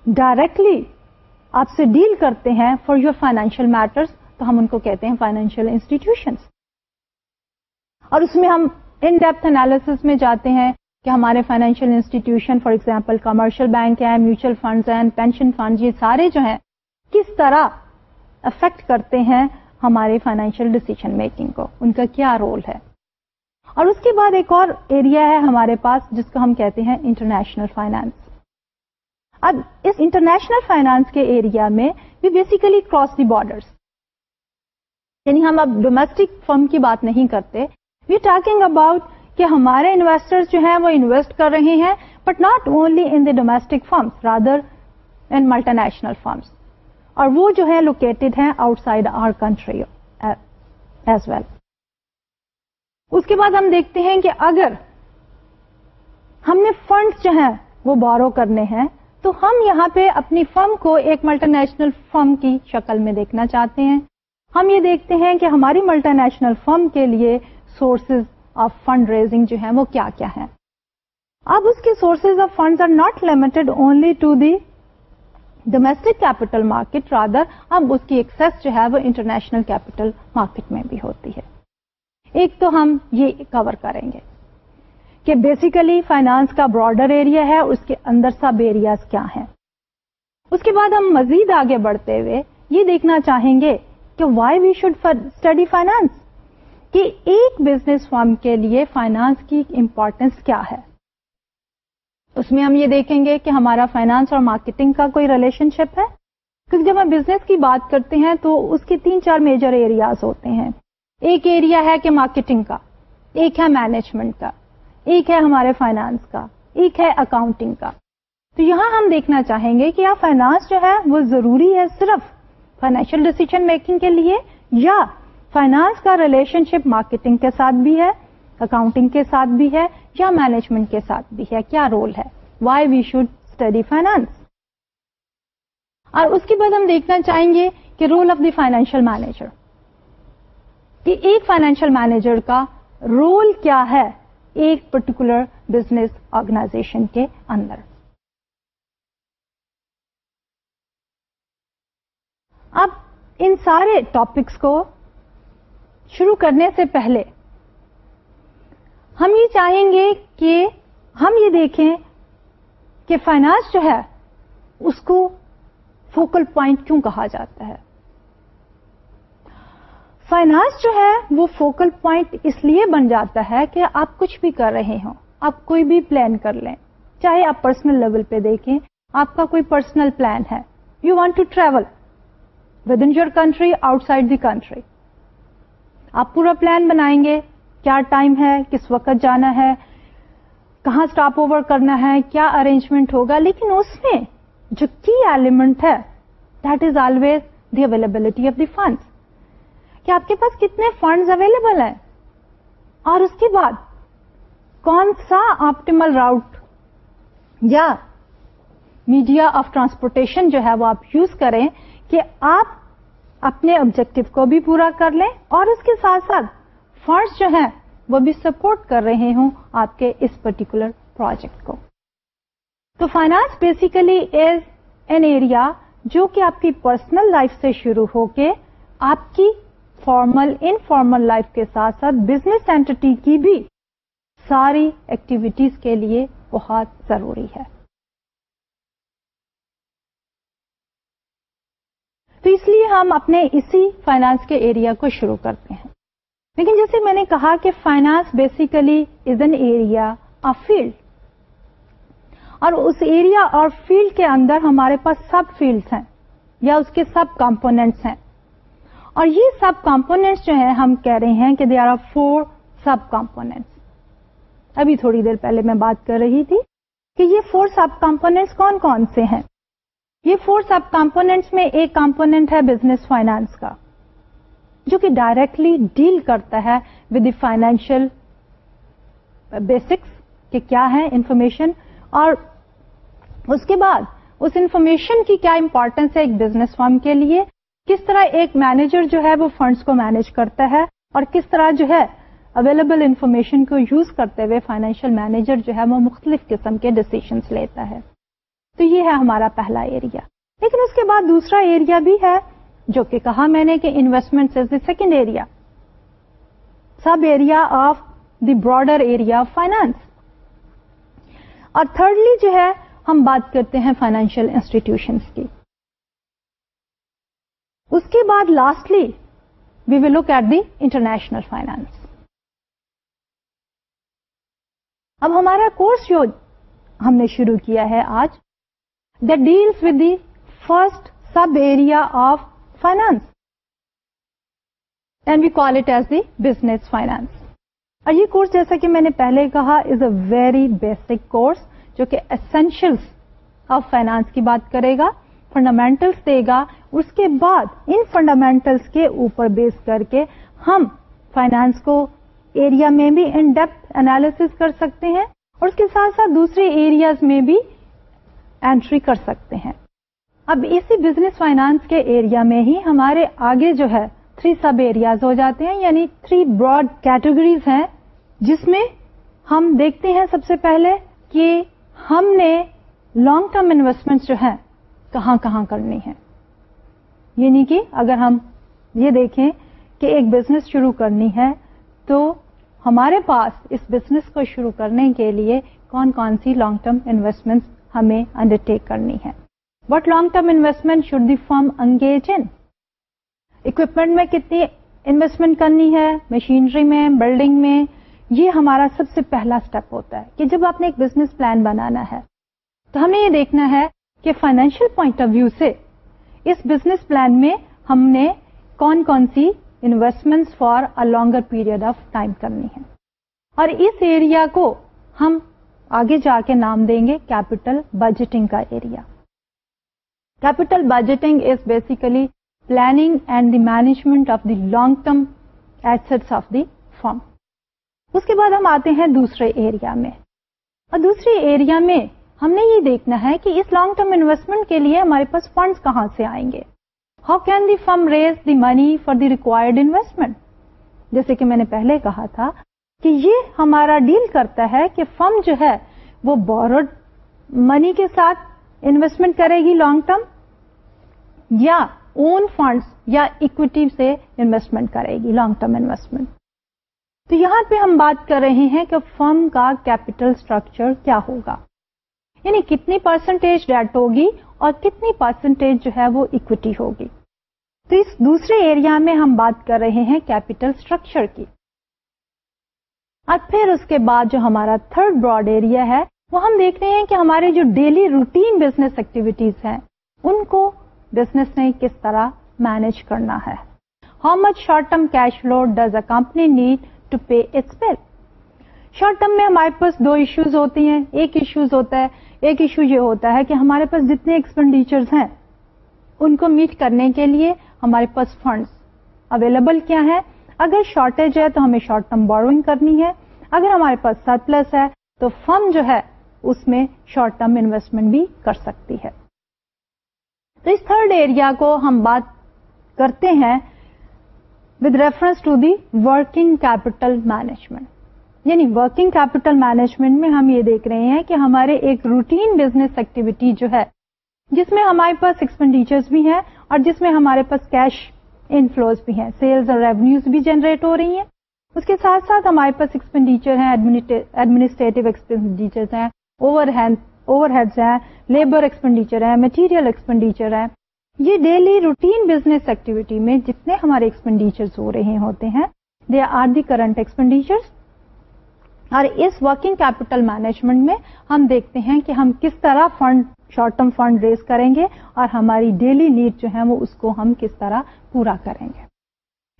ڈائریکٹلی آپ سے ڈیل کرتے ہیں فار یور فائنینشیل میٹرس تو ہم ان کو کہتے ہیں فائنینشیل انسٹیٹیوشنس اور اس میں ہم ان ڈیپتھ انالیس میں جاتے ہیں کہ ہمارے financial institution for example commercial bank ہیں میوچل فنڈز ہیں پینشن فنڈ یہ سارے جو ہیں، کس طرح افیکٹ کرتے ہیں ہمارے فائنینشیل ڈسیزن میکنگ کو؟ ان کا کیا رول ہے؟ اور اس کے بعد ایک اور ایریا ہے ہمارے پاس جس کو ہم کہتے ہیں انٹرنیشنل فائنانس اب اس انٹرنیشنل فائنانس کے ایریا میں we basically cross the borders یعنی ہم اب ڈومیسٹک فرم کی بات نہیں کرتے. وی ٹاکنگ اباؤٹ کہ ہمارے انویسٹر جو ہیں وہ انویسٹ کر رہے ہیں but not only in the domestic firms rather in multinational firms اور وہ جو ہے لوکیٹڈ ہیں outside our country as well اس کے بعد ہم دیکھتے ہیں کہ اگر ہم نے فنڈس جو ہیں وہ بورو کرنے ہیں، تو ہم یہاں پہ اپنی فرم کو ایک ملٹی نیشنل فرم کی شکل میں دیکھنا چاہتے ہیں۔ ہم یہ دیکھتے ہیں کہ ہماری ملٹی نیشنل فرم کے لیے سورسز آف فنڈ ریزنگ جو ہیں وہ کیا کیا ہیں۔ اب اس کے sources of funds are not limited only to the domestic capital market rather اب اس کی ایکسس جو ہے وہ انٹرنیشنل کیپٹل مارکیٹ میں بھی ہوتی ہے۔ ایک تو ہم یہ کور کریں گے کہ بیسیکلی فائنانس کا براڈر ایریا ہے، اس کے اندر سب ایریاز کیا ہیں۔ اس کے بعد ہم مزید آگے بڑھتے ہوئے یہ دیکھنا چاہیں گے کہ why we should study finance کہ ایک بزنس فارم کے لیے فائنانس کی امپورٹینس کیا ہے۔ اس میں ہم یہ دیکھیں گے کہ ہمارا فائنانس اور مارکیٹنگ کا کوئی ریلیشن شپ ہے۔ کیونکہ جب ہم بزنس کی بات کرتے ہیں تو اس کے تین چار میجر ایریاز ہوتے ہیں۔ ایک ایریا ہے کہ مارکیٹنگ کا، ایک ہے مینجمنٹ کا، ایک ہے ہمارے فائنانس کا، ایک ہے اکاؤنٹنگ کا۔ تو یہاں ہم دیکھنا چاہیں گے کہ کیا فائنانس جو ہے وہ ضروری ہے صرف فائنینشیل ڈیسیزن میکنگ کے لیے یا فائنانس کا ریلیشن شپ مارکیٹنگ کے ساتھ بھی ہے اکاؤنٹنگ کے ساتھ بھی ہے یا مینجمنٹ کے ساتھ بھی ہے۔ کیا رول ہے؟ Why we should study finance اور اس کے بعد ہم دیکھنا چاہیں گے کہ role of the financial manager کہ ایک فائنینشیل مینیجر کا رول کیا ہے ایک پرٹیکولر بزنس آرگنائزیشن کے اندر۔ اب ان سارے ٹاپکس کو شروع کرنے سے پہلے ہم یہ چاہیں گے کہ ہم یہ دیکھیں کہ فائنانس جو ہے اس کو فوکل پوائنٹ کیوں کہا جاتا ہے۔ فائنانس جو ہے، وہ فوکل پوائنٹ اس لیے بن جاتا ہے کہ آپ کچھ بھی کر رہے ہوں، آپ کوئی بھی پلان کر لیں۔ چاہے آپ پرسنل لیول پہ دیکھیں، آپ کا کوئی پرسنل پلان ہے۔ You want to travel within your country outside the country آپ پورا پلان بنائیں گے، کیا ٹائم ہے، کس وقت جانا ہے، کہاں اسٹاپ اوور کرنا ہے، کیا ارینجمنٹ ہوگا۔ لیکن اس میں جو کی ایلیمنٹ ہے that is always the availability of the funds کہ آپ کے پاس کتنے فنڈز اویلیبل ہیں؟ اور اس کے بعد کون سا آپٹیمل راؤٹ یا میڈیا آف ٹرانسپورٹیشن جو ہے وہ آپ یوز کریں کہ آپ اپنے آبجیکٹو کو بھی پورا کر لیں اور اس کے ساتھ ساتھ فنڈس جو ہیں وہ بھی سپورٹ کر رہے ہوں آپ کے اس پرٹیکولر پروجیکٹ کو۔ تو finance basically is an area جو کہ آپ کی پرسنل لائف سے شروع ہو کے آپ کی فارمل انفارمل لائف کے ساتھ ساتھ بزنس اینٹی کی بھی ساری ایکٹیویٹیز کے لیے بہت ضروری ہے۔ تو اس لیے ہم اپنے اسی فائنانس کے ایریا کو شروع کرتے ہیں۔ لیکن جیسے میں نے کہا کہ finance basically is an area of field اور اس ایریا اور فیلڈ کے اندر ہمارے پاس سب فیلڈس ہیں یا اس کے سب کمپونیٹس ہیں۔ اور یہ سب کمپونیٹس جو ہیں، ہم کہہ رہے ہیں کہ they are four sub components ابھی تھوڑی دیر پہلے میں بات کر رہی تھی کہ یہ فور سب کمپونیٹس کون کون سے ہیں؟ یہ فور سب کمپونیٹس میں ایک کمپونیٹ ہے بزنس فائنانس کا، جو کہ ڈائریکٹلی ڈیل کرتا ہے ود دی فائنینشیل بیسکس کہ کیا ہے انفارمیشن اور اس کے بعد اس انفارمیشن کی کیا امپورٹینس ہے ایک بزنس فارم کے لیے؟ کس طرح ایک مینیجر جو ہے وہ فنڈس کو مینج کرتا ہے اور کس طرح جو ہے اویلیبل انفارمیشن کو یوز کرتے ہوئے فائنینشیل مینیجر جو ہے وہ مختلف قسم کے ڈسیزنس لیتا ہے۔ تو یہ ہے ہمارا پہلا ایریا لیکن اس کے بعد دوسرا ایریا بھی ہے جو کہ کہا میں نے کہ investment is the second area sub area of the broader area of finance اور تھرڈلی جو ہے ہم بات کرتے ہیں فائنینشیل انسٹیٹیوشنس کی۔ اس کے بعد lastly we will look at the international finance اب ہمارا کورس جو ہم نے شروع کیا ہے آج، that deals with the first sub area of finance. And we call it as the business finance. اور یہ کورس جیسا کہ میں نے پہلے کہا is a very basic course جو کہ اسینشلس آف فائنانس کی بات کرے گا فنڈامینٹلس دے گا اس کے بعد ان فنڈامینٹلس کے اوپر بیس کر کے ہم فائنانس کو ایریا میں بھی ان ڈیپتھ انالیس کر سکتے ہیں اور اس کے ساتھ ساتھ دوسرے ایریاز میں بھی اینٹری کر سکتے ہیں۔ اب اسی بزنس فائنانس کے ایریا میں ہی ہمارے آگے جو ہے تھری سب ایریاز ہو جاتے ہیں یعنی تھری براڈ کیٹیگریز ہیں، جس میں ہم دیکھتے ہیں سب سے پہلے کہ ہم نے لانگ ٹرم انویسٹمنٹ جو ہیں کہاں کہاں کرنی ہے یعنی کہ اگر ہم یہ دیکھیں کہ ایک بزنس شروع کرنی ہے، تو ہمارے پاس اس بزنس کو شروع کرنے کے لیے کون کون سی لانگ ٹرم انویسٹمنٹ ہمیں انڈر ٹیک کرنی ہے۔ What long term investment should the firm engage in equipment میں کتنی انویسٹمنٹ کرنی ہے؟ مشینری میں بلڈنگ میں؟ یہ ہمارا سب سے پہلا اسٹیپ ہوتا ہے کہ جب آپ نے ایک بزنس پلان بنانا ہے، تو ہمیں یہ دیکھنا ہے کہ فائنینشیل پوائنٹ آف ویو سے اس بزنس پلان میں ہم نے کون کون سی investment for a longer period of time کرنی ہے اور اس ایریا کو ہم آگے جا کے نام دیں گے کیپٹل بجٹنگ کا area capital budgeting is basically planning and the management of the long term assets of the firm اس کے بعد ہم آتے ہیں دوسرے ایریا میں۔ اور دوسرے ایریا میں ہم نے یہ دیکھنا ہے کہ اس لانگ ٹرم انویسٹمنٹ کے لیے ہمارے پاس فنڈس کہاں سے آئیں گے؟ How can the firm raise the money for the required investment جیسے کہ میں نے پہلے کہا تھا کہ یہ ہمارا ڈیل کرتا ہے کہ فرم جو ہے وہ بورڈ منی کے ساتھ انویسٹمنٹ کرے گی لانگ ٹرم یا اون فنڈس یا اکوٹی سے انویسٹمنٹ کرے گی لانگ ٹرم انویسٹمنٹ تو یہاں پہ ہم بات کر رہے ہیں کہ فرم کا کیپٹل اسٹرکچر کیا ہوگا۔ یعنی کتنی پرسنٹیج ڈیٹ ہوگی اور کتنی پرسنٹیج جو ہے وہ اکوٹی ہوگی۔ تو اس دوسرے ایریا میں ہم بات کر رہے ہیں کیپٹل اسٹرکچر کی۔ اور پھر اس کے بعد جو ہمارا تھرڈ براڈ ایریا ہے، وہ ہم دیکھ رہے ہیں کہ ہمارے جو ڈیلی روٹین بزنس ایکٹیویٹیز ہیں، ان کو بزنس نے کس طرح مینج کرنا ہے۔ How much short term cash flow does a company need to pay its bill short term میں ہمارے پاس دو ایشوز ہوتی ہیں۔ ایک ایشوز ہوتا ہے ایک ایشو یہ ہوتا ہے کہ ہمارے پاس جتنے ایکسپینڈیچرز ہیں، ان کو میٹ کرنے کے لیے ہمارے پاس فنڈس اویلیبل کیا ہے اگر شارٹیج ہے تو ہمیں شارٹ ٹرم بوروئنگ کرنی ہے۔ اگر ہمارے پاس سر پلس ہے تو فرم جو ہے، اس میں شارٹ ٹرم انویسٹمنٹ بھی کر سکتی ہے۔ تو اس تھرڈ ایریا کو ہم بات کرتے ہیں with reference to the working capital management یعنی ورکنگ کیپٹل مینجمنٹ میں ہم یہ دیکھ رہے ہیں کہ ہمارے ایک روٹین بزنس ایکٹیویٹی جو ہے، جس میں ہمارے پاس ایکسپینڈیچرز بھی ہیں اور جس میں ہمارے پاس کیش انفلوز بھی ہیں سیلز اور ریونیوز بھی جنریٹ ہو رہی ہیں۔ اس کے ساتھ ساتھ ہمارے پاس ایکسپینڈیچر ہیں ایڈمنسٹریٹو ایکسپینڈیچر ہیں اوور ہینڈ اوور ہیڈز ہیں لیبر ایکسپینڈیچر ہے مٹیریل ایکسپینڈیچر ہے یہ ڈیلی روٹین بزنس ایکٹیویٹی میں جتنے ہمارے ایکسپینڈیچر ہو رہے ہوتے ہیں they are the current expenditure اور اس ورکنگ کیپٹل مینجمنٹ میں ہم دیکھتے ہیں کہ ہم کس طرح fund short term fund raise کریں گے اور ہماری ڈیلی نیڈ جو ہے وہ اس کو ہم کس طرح پورا کریں گے۔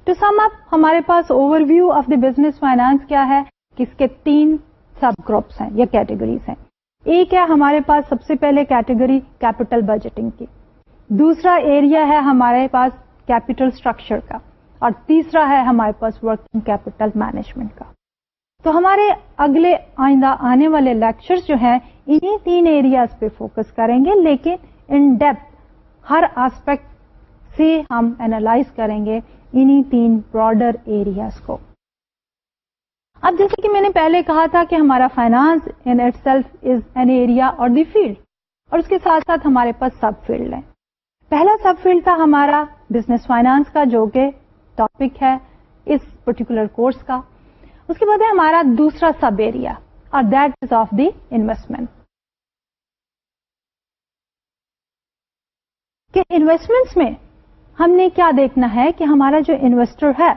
ٹو سم اپ ہمارے پاس overview of the business finance کیا ہے؟ کس کے تین سب گروپس ہیں یا کیٹیگریز ہیں؟ ایک ہے ہمارے پاس سب سے پہلے کیٹیگری کیپٹل بجٹنگ کی۔ دوسرا ایریا ہے ہمارے پاس کیپٹل اسٹرکچر کا۔ اور تیسرا ہے ہمارے پاس ورکنگ کیپٹل مینجمنٹ کا۔ تو ہمارے اگلے آئندہ آنے والے لیکچر جو ہیں انہیں تین ایریاز پہ فوکس کریں گے، لیکن ان ڈیپتھ ہر آسپیکٹ سے ہم اینالائز کریں گے انہیں تین براڈر ایریاز کو۔ اب جیسے کہ میں نے پہلے کہا تھا کہ ہمارا finance in itself is an area اور دی فیلڈ اور اس کے ساتھ ساتھ ہمارے پاس سب فیلڈ ہے۔ پہلا سب فیلڈ تھا ہمارا بزنس فائنانس کا، جو کہ ٹاپک ہے اس پرٹیکولر کورس کا۔ اس کے بعد ہے ہمارا دوسرا سب ایریا اور that is of the investment کہ انویسٹمنٹس میں ہم نے کیا دیکھنا ہے کہ ہمارا جو انویسٹر ہے،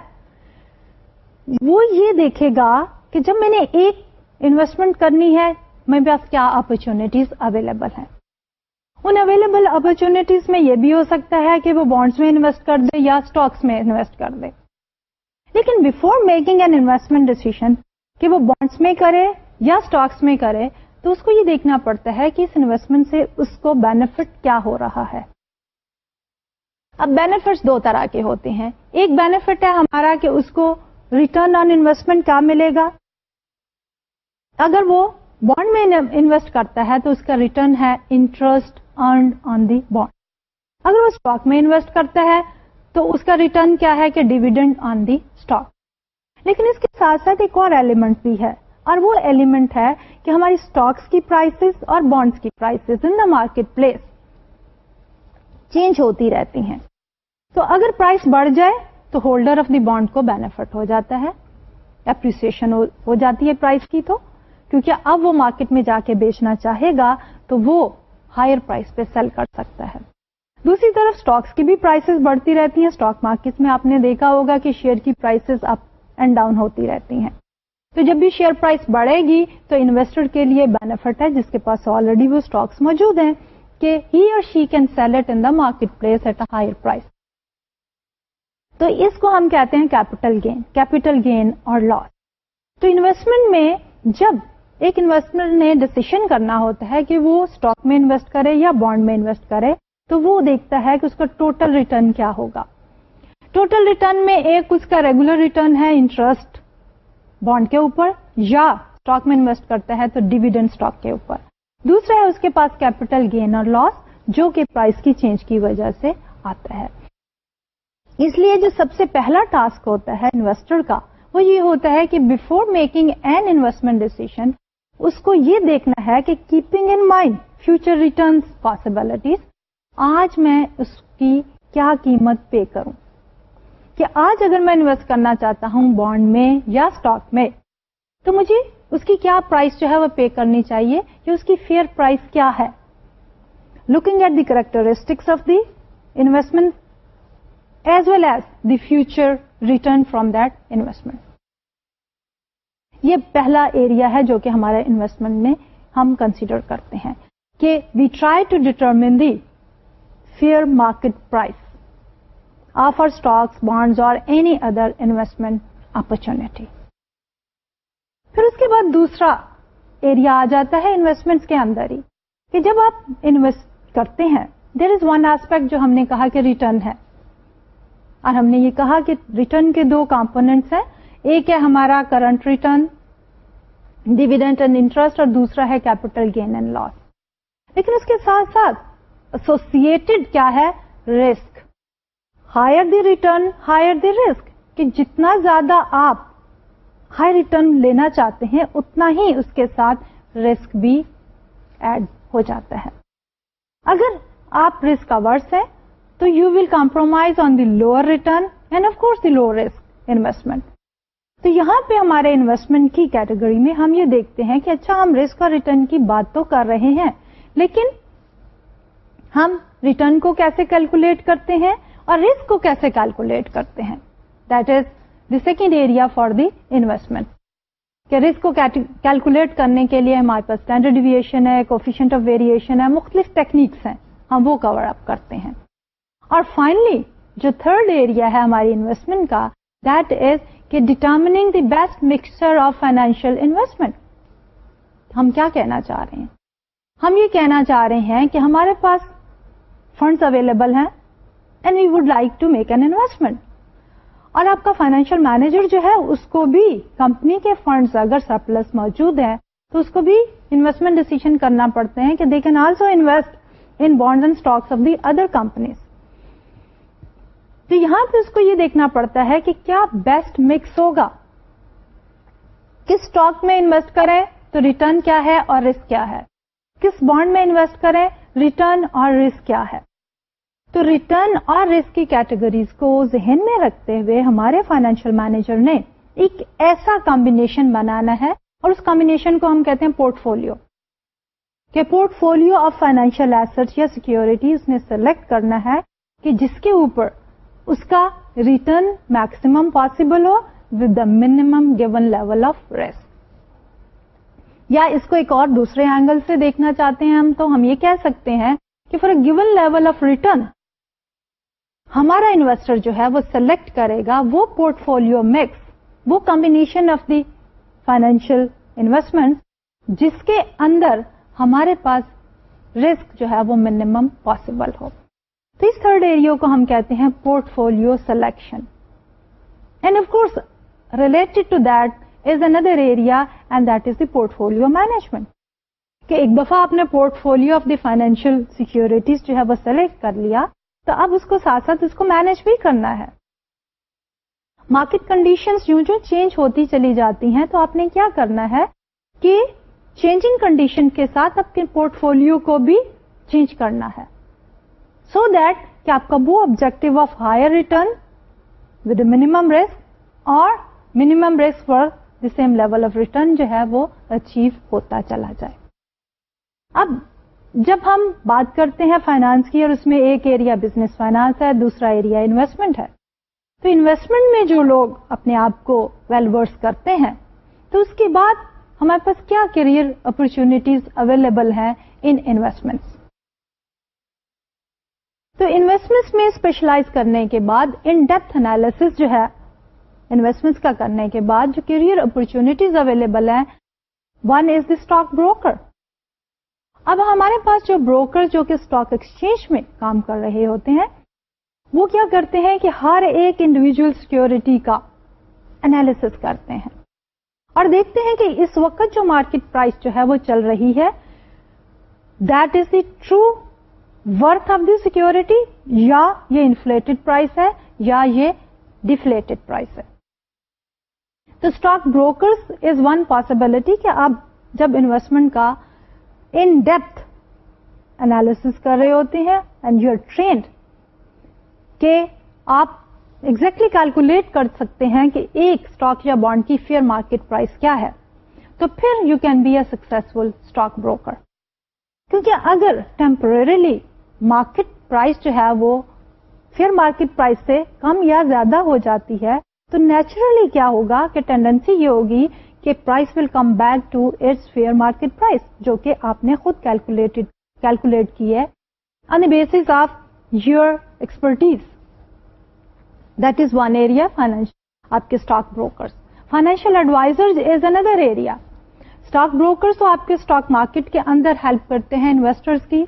وہ یہ دیکھے گا کہ جب میں نے ایک انویسٹمنٹ کرنی ہے، میرے پاس کیا اپرچونیٹیز اویلیبل ہیں؟ ان اویلیبل اپرچونیٹیز میں یہ بھی ہو سکتا ہے کہ وہ بانڈس میں انویسٹ کر دے یا اسٹاکس میں انویسٹ کر دے۔ لیکن before making an investment decision کہ وہ بانڈس میں کرے یا اسٹاکس میں کرے تو اس کو یہ دیکھنا پڑتا ہے کہ اس انویسٹمنٹ سے اس کو بینیفٹ کیا ہو رہا ہے۔ اب بینیفٹس دو طرح کے ہوتے ہیں۔ ایک بینیفٹ ہے ہمارا کہ اس کو ریٹرن آن انویسٹمنٹ کیا ملے گا۔ اگر وہ بانڈ میں انویسٹ کرتا ہے تو اس کا ریٹرن ہے interest earned on the bond اگر وہ اسٹاک میں انویسٹ کرتا ہے تو اس کا ریٹرن کیا ہے کہ ڈیویڈنڈ آن دی اسٹاک لیکن اس کے ساتھ ساتھ ایک اور ایلیمنٹ بھی ہے، اور وہ ایلیمنٹ ہے کہ ہماری اسٹاکس کی پرائسز اور بانڈس کی prices in the marketplace change ہوتی رہتی ہیں۔ تو اگر پرائس بڑھ جائے تو ہولڈر آف دی بانڈ کو بینیفٹ ہو جاتا ہے۔ اپریسیشن ہو جاتی ہے پرائس کی تو، کیونکہ اب وہ مارکیٹ میں جا کے بیچنا چاہے گا تو وہ ہائر پرائس پہ سیل کر سکتا ہے۔ دوسری طرف اسٹاکس کی بھی پرائسز بڑھتی رہتی ہیں۔ اسٹاک مارکیٹ میں آپ نے دیکھا ہوگا کہ شیئر کی پرائسز اپ اینڈ ڈاؤن ہوتی رہتی ہیں۔ تو جب بھی شیئر پرائس بڑھے گی تو انویسٹر کے لیے بینیفٹ ہے، جس کے پاس آلریڈی وہ اسٹاکس موجود ہیں کہ ہی اور she can sell it in the marketplace at a higher price تو اس کو ہم کہتے ہیں کیپٹل گین کیپٹل گین اور لاس تو انویسٹمنٹ میں جب ایک انویسٹمنٹ نے ڈسیشن کرنا ہوتا ہے کہ وہ اسٹاک میں انویسٹ کرے یا بانڈ میں انویسٹ کرے تو وہ دیکھتا ہے کہ اس کا ٹوٹل ریٹرن کیا ہوگا۔ ٹوٹل ریٹرن میں ایک اس کا ریگولر ریٹرن ہے انٹرسٹ بانڈ کے اوپر یا اسٹاک میں انویسٹ کرتا ہے تو ڈیویڈنڈ اسٹاک کے اوپر۔ دوسرا ہے اس کے پاس کیپٹل گین اور لاس جو کہ پرائز کی چینج کی وجہ سے آتا ہے۔ اس لیے جو سب سے پہلا ٹاسک ہوتا ہے انویسٹر کا وہ یہ ہوتا ہے کہ before making an investment decision اس کو یہ دیکھنا ہے کہ keeping in mind future returns possibilities آج میں اس کی کیا قیمت پے کروں؟ کہ آج اگر میں انویسٹ کرنا چاہتا ہوں بانڈ میں یا اسٹاک میں، تو مجھے اس کی کیا پرائز جو ہے وہ پے کرنی چاہیے؟ کہ اس کی فیئر پرائز کیا ہے؟ Looking at the characteristics of the investment as well as the future return from that investment یہ پہلا ایریا ہے جو کہ ہمارے انویسٹمنٹ میں ہم کنسیڈر کرتے ہیں کہ we try to determine the fair market price of stocks bonds اور اینی ادر انویسٹمنٹ اپرچونیٹی پھر اس کے بعد دوسرا ایریا آ جاتا ہے انویسٹمنٹ کے اندر ہی کہ جب آپ انویسٹ کرتے ہیں دیر از ون ایسپیکٹ جو ہم نے کہا کہ ریٹرن ہے اور ہم نے یہ کہا کہ ریٹرن کے دو کمپونیٹس ہیں ایک ہے ہمارا current return dividend and interest اور دوسرا ہے کیپٹل گین اینڈ لاس لیکن اس کے ساتھ ساتھ ایسوسیٹڈ کیا ہے risk higher the return higher the risk کہ جتنا زیادہ آپ ہائی ریٹرن لینا چاہتے ہیں، اتنا ہی اس کے ساتھ رسک بھی ایڈ ہو جاتا ہے۔ اگر آپ رسک اوورس ہیں، تو you will compromise on the lower return and of course the lower risk investment تو یہاں پہ ہمارے انویسٹمنٹ کی کیٹیگری میں ہم یہ دیکھتے ہیں کہ اچھا ہم رسک اور ریٹرن کی بات تو کر رہے ہیں، لیکن ہم ریٹرن کو کیسے کیلکولیٹ کرتے ہیں اور رسک کو کیسے کیلکولیٹ کرتے ہیں؟ That is the second area for the investment کہ رسک کو کیلکولیٹ کرنے کے لیے ہمارے پاس اسٹینڈرڈ ڈیویشن ہے کوفیشنٹ آف ویریشن ہے، مختلف ٹیکنیکس ہیں، ہم وہ کور اپ کرتے ہیں۔ اور فائنلی جو تھرڈ ایریا ہے ہماری انویسٹمنٹ کا دیٹ از کہ determining the best mixture of financial investment ہم کیا کہنا چاہ رہے ہیں؟ ہم یہ کہنا چاہ رہے ہیں کہ ہمارے پاس فنڈس اویلیبل ہیں and we would like to make an investment اور آپ کا فائنینشیل مینیجر جو ہے، اس کو بھی کمپنی کے فنڈس اگر سرپلس موجود ہیں، تو اس کو بھی انویسٹمنٹ ڈیسیزن کرنا پڑتے ہیں کہ they can also invest in bond and stocks of the other companies تو یہاں پہ اس کو یہ دیکھنا پڑتا ہے کہ کیا بیسٹ مکس ہوگا. کس اسٹاک میں انویسٹ کریں تو ریٹرن کیا ہے اور رسک کیا ہے. کس بانڈ میں انویسٹ کریں ریٹرن اور رسک کیا ہے. تو ریٹرن اور رسک کی کیٹیگریز کو ذہن میں رکھتے ہوئے ہمارے فائنینشیل مینیجر نے ایک ایسا کمبینیشن بنانا ہے اور اس کمبینیشن کو ہم کہتے ہیں پورٹ فولو کہ portfolio of financial asset یا سیکورٹی اس نے سلیکٹ کرنا ہے کہ جس کے اوپر اس کا return maximum possible who with the minimum given level of risk یا اس کو ایک اور دوسرے اینگل سے دیکھنا چاہتے ہیں ہم تو ہم یہ کہہ سکتے ہیں کہ for a given level of return ہمارا انویسٹر جو ہے وہ سلیکٹ کرے گا وہ پورٹ فولو مکس وہ combination of the financial investment جس کے اندر ہمارے پاس رسک جو ہے وہ منیمم پاسبل ہو۔ تو اس تھرڈ ایریا کو ہم کہتے ہیں portfolio selection and of course related to that is another area and that is the portfolio management کہ ایک دفعہ آپ نے portfolio of the financial securities جو ہے وہ سلیکٹ کر لیا تو اب اس کو ساتھ ساتھ اس کو مینج بھی کرنا ہے۔ مارکیٹ کنڈیشنز یوں جو چینج ہوتی چلی جاتی ہیں تو آپ نے کیا کرنا ہے کہ چینجنگ کنڈیشن کے ساتھ اپنے پورٹ فولو کو بھی چینج کرنا ہے۔ سو دیٹ کہ آپ کا وہ objective of higher return with minimum risk اور minimum risk for the same level of return جو ہے وہ اچیو ہوتا چلا جائے۔ اب جب ہم بات کرتے ہیں فائنانس کی اور اس میں ایک ایریا بزنس فائنانس ہے، دوسرا ایریا انویسٹمنٹ ہے۔ تو انویسٹمنٹ میں جو لوگ اپنے آپ کو ویل ورس کرتے ہیں، تو اس کے بعد ہمارے پاس کیا کیریئر اپرچونیٹیز اویلیبل ہیں ان انویسٹمنٹس تو انویسٹمنٹس میں اسپیشلائز کرنے کے بعد ان ڈیپتھ انالیس جو ہے انویسٹمنٹس کا کرنے کے بعد جو کیریئر اپرچونیٹیز اویلیبل ہیں one is the stock broker اب ہمارے پاس جو بروکر جو کہ اسٹاک ایکسچینج میں کام کر رہے ہوتے ہیں، وہ کیا کرتے ہیں کہ ہر ایک انڈیویجل سیکورٹی کا انالیس کرتے ہیں۔ اور دیکھتے ہیں کہ اس وقت جو مارکیٹ پرائس جو ہے وہ چل رہی ہے that is the true worth of the security یا یہ انفلیٹڈ پرائس ہے یا یہ ڈیفلیٹڈ پرائس ہے۔ تو stock brokers is one possibility کہ آپ جب انویسٹمنٹ کا ان ڈیپتھ انالیس کر رہے ہوتے ہیں اینڈ یو آر ٹرینڈ کہ آپ ایگزیکٹلی کیلکولیٹ کر سکتے ہیں کہ ایک اسٹاک یا بانڈ کی فیئر مارکیٹ پرائس کیا ہے۔ تو پھر you can be a successful stock broker کیونکہ اگر ٹیمپرریلی مارکیٹ پرائس جو ہے وہ فیئر مارکیٹ پرائس سے کم یا زیادہ ہو جاتی ہے، تو نیچرلی کیا ہوگا کہ ٹینڈنسی یہ ہوگی کہ price will come back to its fair market price جو کہ آپ نے خود کیلکولیٹ کی ہے. On the base of your expertise that is one area financial آپ کے stock brokers financial adviser is another area stock brokers تو آپ کے اسٹاک مارکیٹ کے اندر ہیلپ کرتے ہیں انویسٹرس کی.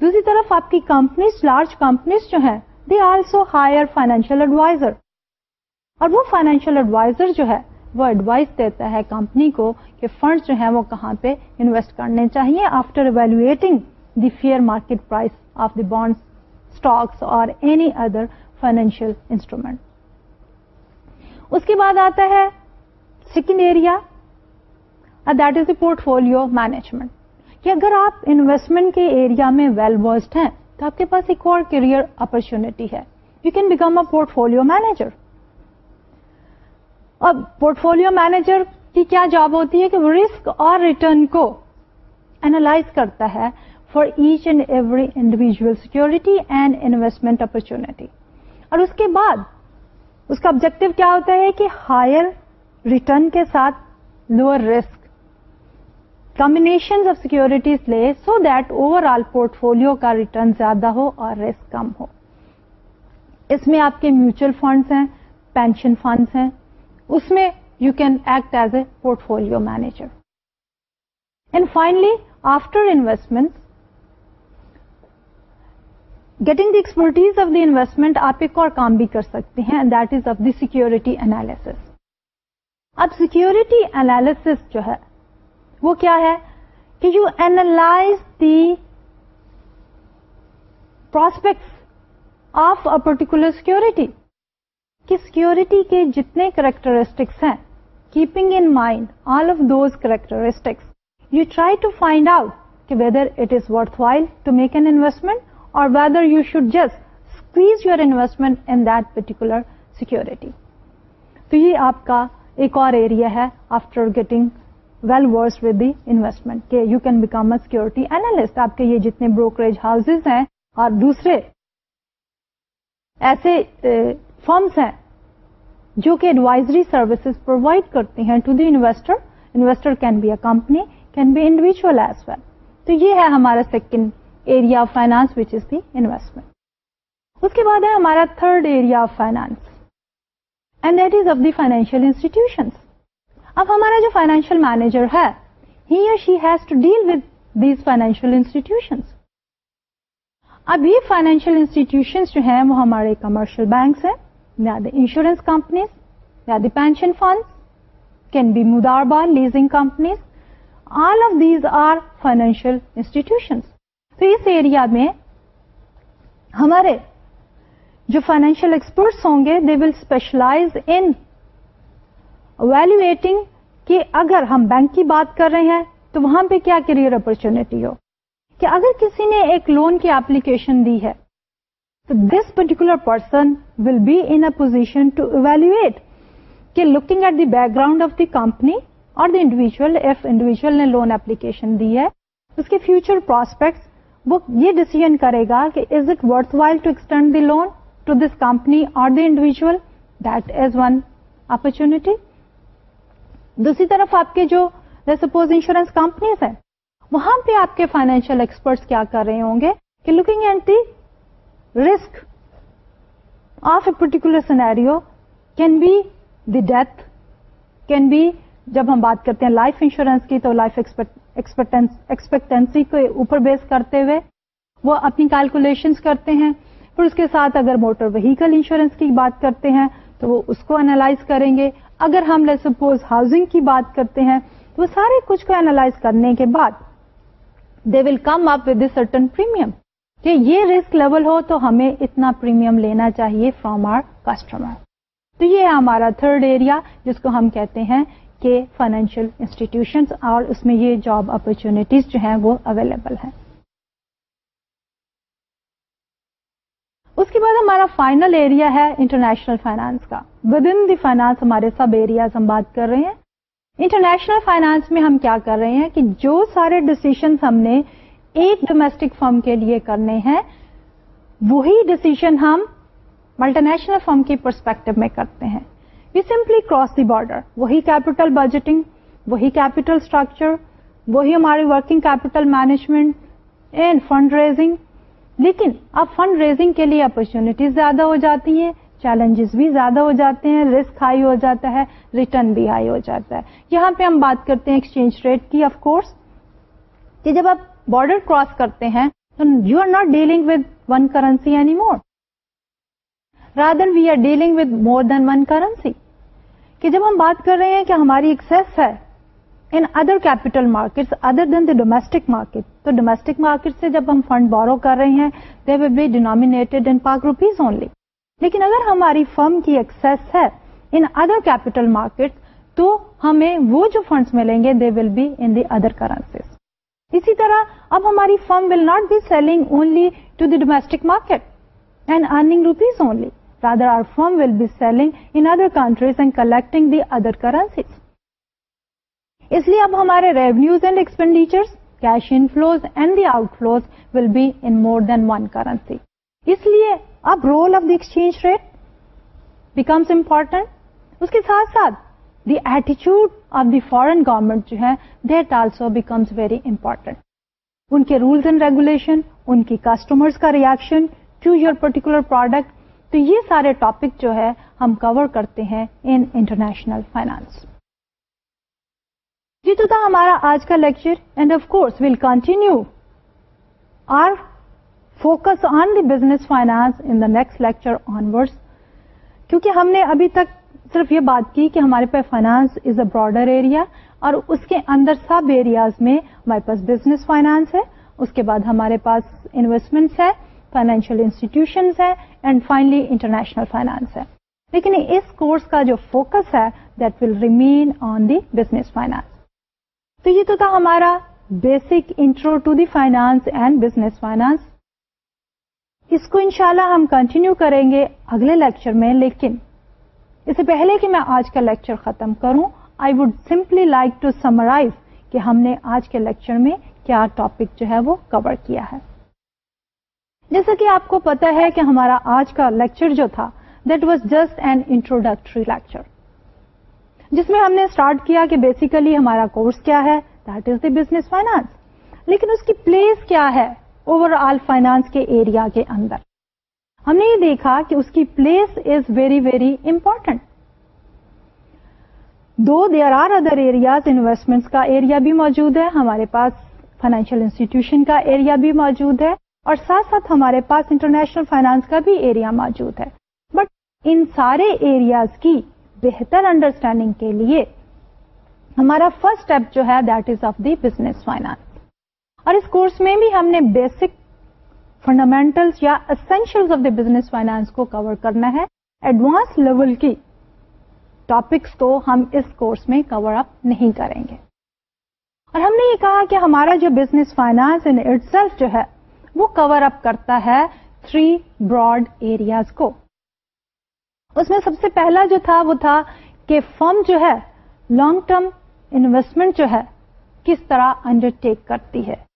دوسری طرف آپ کی کمپنیز لارج کمپنیز جو ہیں they also hire financial advisor اور وہ فائنینشیل ایڈوائزر جو ہے وہ ایڈوائز دیتا ہے کمپنی کو کہ فنڈ جو ہیں وہ کہاں پہ انویسٹ کرنے چاہیے after evaluating the fair market price of the bonds stocks اور اینی ادر فائنینشیل انسٹرومینٹ اس کے بعد آتا ہے second area that is a portfolio management کہ اگر آپ انویسٹمنٹ کے ایریا میں ویل ورسڈ ہیں، تو آپ کے پاس ایک اور کیریئر اپرچونٹی ہے. You can become a portfolio manager اب پورٹ فولو مینیجر کی کیا جاب ہوتی ہے کہ وہ رسک اور ریٹرن کو اینالائز کرتا ہے for each and every individual security and investment opportunity اور اس کے بعد اس کا آبجیکٹو کیا ہوتا ہے کہ ہائر ریٹرن کے ساتھ lower risk combination of securities لے so that overall portfolio کا ریٹرن زیادہ ہو اور رسک کم ہو. اس میں آپ کے میوچل فنڈس ہیں پینشن فنڈس ہیں اس میں you can act as a portfolio manager and finally after investment getting the expertise of the investment آپ ایک اور کام بھی کر سکتے ہیں that is of the security analyst اب سیکورٹی اینالس جو ہے، وہ کیا ہے? کہ you analyse the prospects of a particular security کہ سیکورٹی کے جتنے کریکٹرسٹکس ہیں keeping in mind all of those characteristics you try to find out کہ whether it is worthwhile to make an investment اور whether you should just squeeze your investment in that particular security تو یہ آپ کا ایک اور ایریا ہے after getting well versed with the investment کہ you can become a security analyst آپ کے یہ جتنے بروکریج ہاؤسز ہیں اور دوسرے ایسے فرمس ہیں جو کہ ایڈوائزری سروسز پرووائڈ کرتے ہیں to the investor investor can be a company can be individual as well تو یہ ہے ہمارا second area of finance which is the investment اس کے بعد ہے ہمارا third area of finance and that is of the financial institutions اب ہمارا جو فائنینشیل مینیجر ہے ہی اور she has to deal with these financial institutions اب یہ فائنینشیل انسٹیٹیوشنس جو ہیں وہ ہمارے کمرشل بینکس ہیں. یا دی انشورنس کمپنیز یا the pension funds can be مداربا leasing companies all of these are financial institutions تو اس ایریا میں ہمارے جو فائنینشیل ایکسپرٹس ہوں گے they will specialize in evaluating کہ اگر ہم بینک کی بات کر رہے ہیں تو وہاں پہ کیا کریئر اپرچونٹی ہو کہ اگر کسی نے ایک لون کی ایپلیکیشن دی ہے this particular person will be in a position to evaluate کہ looking at the background of the company اور دی انڈیویجل ایف انڈیویجل نے لون ایپلیکیشن دی ہے اس کے فیوچر پراسپیکٹس وہ یہ ڈیسیزن کرے گا کہ is it worthwhile to extend the loan to this company اور the individual that is one opportunity دوسری طرف آپ کے جو سپوز انشورنس کمپنیز ہیں، وہاں پہ آپ کے فائنینشیل ایکسپرٹس کیا کر رہے ہوں گے کہ looking at the risk of a particular scenario can be the death can be جب ہم بات کرتے ہیں لائف انشورنس کی تو لائف ایکسپیکٹینسی کو اوپر بیس کرتے ہوئے وہ اپنی کیلکولیشنس کرتے ہیں۔ پھر اس کے ساتھ اگر موٹر وہیکل انشورنس کی بات کرتے ہیں تو وہ اس کو اینالائز کریں گے۔ اگر ہم لے سپوز ہاؤسنگ کی بات کرتے ہیں تو وہ سارے کچھ کو اینالائز کرنے کے بعد they will come up with certain premium کہ یہ رسک لیول ہو تو ہمیں اتنا پریمیم لینا چاہیے فرام آر کسٹمر تو یہ ہمارا تھرڈ ایریا جس کو ہم کہتے ہیں کہ فائنینشیل انسٹیٹیوشنس اور اس میں یہ جاب اپرچونیٹیز جو ہیں وہ اویلیبل ہیں. اس کے بعد ہمارا فائنل ایریا ہے انٹرنیشنل فائنانس کا. ود ان دی فائنانس ہمارے سب ایریاز ہم بات کر رہے ہیں. انٹرنیشنل فائنانس میں ہم کیا کر رہے ہیں کہ جو سارے ڈسیزنس ہم نے ایک ڈومیسٹک فرم کے لیے کرنے ہیں۔ وہی ڈسیزن ہم ملٹی نیشنل فرم کی پرسپیکٹو میں کرتے ہیں۔ We simply cross the border وہی کیپٹل بجٹنگ وہی کیپٹل اسٹرکچر وہی ہماری working capital management and fund raising لیکن اب فنڈ ریزنگ کے لیے اپرچونیٹیز زیادہ ہو جاتی ہیں چیلنجز بھی زیادہ ہو جاتے ہیں رسک ہائی ہو جاتا ہے ریٹرن بھی ہائی ہو جاتا ہے۔ یہاں پہ ہم بات کرتے ہیں ایکسچینج ریٹ کی آف کورس کہ جب آپ بارڈر کراس کرتے ہیں، تو you are not dealing with one currency anymore rather we are dealing with more than one currency کہ جب ہم بات کر رہے ہیں کہ ہماری ایکسس ہے in other capital market other than the domestic market تو ڈومیسٹک مارکیٹ سے جب ہم فنڈ بورو کر رہے ہیں دے ول بی ڈینامینیٹڈ ان پاک روپیز اونلی لیکن اگر ہماری فرم کی ایکسس ہے ان ادر کیپیٹل مارکیٹ تو ہمیں وہ جو فنڈس ملیں گے they will be in the other currencies اسی طرح اب ہماری firm will not be selling only to the domestic market and earning rupees only rather our firm will be selling in other countries and collecting the other currencies اس لیے اب ہمارے revenues and expenditure cash inflows and the outflows will be in more than one currency اس لیے اب role of the exchange rate becomes important اس کے ساتھ ساتھ دی ایٹیچیوڈ آف دی فورن گورمنٹ جو ہے that also becomes very important ان کے رولس اینڈ ریگولیشن ان کی کسٹمرس کا reaction to your particular product تو یہ سارے ٹاپک جو ہے ہم کور کرتے ہیں ان انٹرنیشنل فائنانس یہ تو تھا ہمارا آج کا lecture and of course will continue our focus on the business finance in the next lecture onwards کیونکہ ہم نے ابھی تک صرف یہ بات کی کہ ہمارے پاس finance is a broader area اور اس کے اندر سب ایریاز میں ہمارے پاس بزنس فائنانس ہے، اس کے بعد ہمارے پاس انویسٹمنٹس ہے فائنینشیل انسٹیٹیوشنس ہے اینڈ فائنلی انٹرنیشنل فائنانس ہے۔ لیکن اس کورس کا جو فوکس ہے that will remain on the business finance تو یہ تو تھا ہمارا basic intro to the finance and business finance اس کو انشاءاللہ ہم کنٹینیو کریں گے اگلے لیکچر میں، لیکن اس سے پہلے کہ میں آج کا لیکچر ختم کروں I would simply like to summarise کہ ہم نے آج کے لیکچر میں کیا ٹاپک جو ہے وہ کور کیا ہے۔ جیسا کہ آپ کو پتا ہے کہ ہمارا آج کا لیکچر جو تھا that was just an introductory lecture جس میں ہم نے اسٹارٹ کیا کہ بیسیکلی ہمارا کورس کیا ہے that is the business finance لیکن اس کی پلیس کیا ہے اوور آل فائنانس کے ایریا کے اندر۔ ہم نے یہ دیکھا کہ اس کی place is very very important do there are other areas investments کا ایریا بھی موجود ہے، ہمارے پاس فائنینشیل انسٹیٹیوشن کا ایریا بھی موجود ہے، اور ساتھ ساتھ ہمارے پاس انٹرنیشنل فائنانس کا بھی ایریا موجود ہے. بٹ ان سارے ایریاز کی بہتر انڈرسٹینڈنگ کے لیے ہمارا فرسٹ اسٹیپ جو ہے that is of the business finance اور اس کورس میں بھی ہم نے بیسک فنڈامینٹلس یا essential of the business finance کو کور کرنا ہے. ایڈوانس لیول کی ٹاپکس کو ہم اس کورس میں کور اپ نہیں کریں گے. اور ہم نے یہ کہا کہ ہمارا جو business finance in itself جو ہے، وہ کور اپ کرتا ہے تھری براڈ ایریاز کو. اس میں سب سے پہلا جو تھا، وہ تھا کہ فرم جو ہے لانگ ٹرم انویسٹمنٹ جو ہے، کس طرح انڈر ٹیک کرتی ہے.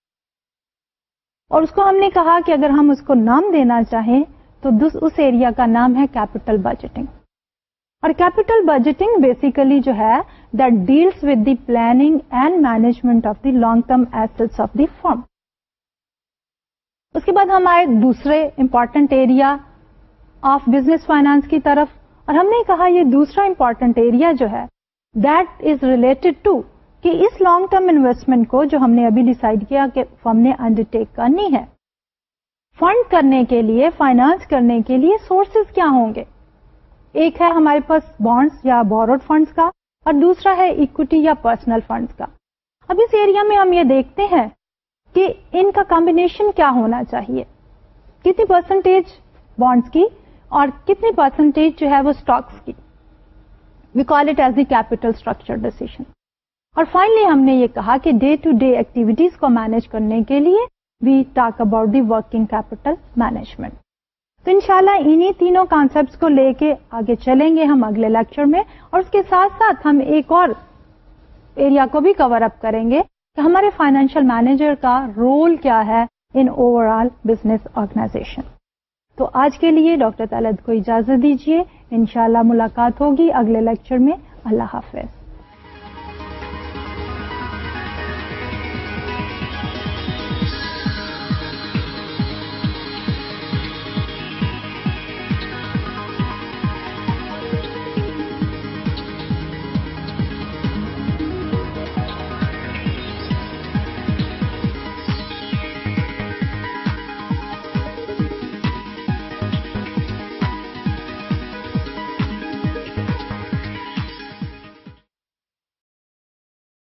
اور اس کو ہم نے کہا کہ اگر ہم اس کو نام دینا چاہیں تو اس ایریا کا نام ہے کیپٹل بجٹنگ اور کیپٹل بجٹنگ بیسیکلی جو ہے that deals with the planning and management of the long term assets of the firm اس کے بعد ہم آئے دوسرے important area of business finance کی طرف اور ہم نے کہا یہ دوسرا امپورٹنٹ ایریا جو ہے دیٹ از ریلیٹڈ ٹو کہ اس لانگ ٹرم انویسٹمنٹ کو جو ہم نے ابھی ڈسائڈ کیا کہ ہم نے انڈر ٹیک کرنی ہے فنڈ کرنے کے لیے فائنانس کرنے کے لیے سورسز کیا ہوں گے؟ ایک ہے ہمارے پاس بانڈس یا بوروڈ فنڈس کا اور دوسرا ہے اکوٹی یا پرسنل فنڈس کا۔ اب اس ایریا میں ہم یہ دیکھتے ہیں کہ ان کا کمبینیشن کیا ہونا چاہیے۔ کتنی پرسنٹیج بانڈس کی اور کتنی پرسنٹیج جو ہے وہ اسٹاکس کی۔ We call it as the capital structure decision اور فائنلی ہم نے یہ کہا کہ ڈے ٹو ڈے ایکٹیویٹیز کو مینج کرنے کے لیے we talk about the working capital management تو انشاءاللہ انہی تینوں کانسپٹس کو لے کے آگے چلیں گے ہم اگلے لیکچر میں اور اس کے ساتھ ساتھ ہم ایک اور ایریا کو بھی کور اپ کریں گے کہ ہمارے فائنینشیل مینیجر کا رول کیا ہے in overall business organization تو آج کے لیے ڈاکٹر طلعت کو اجازت دیجیے انشاءاللہ ملاقات ہوگی اگلے لیکچر میں. اللہ حافظ.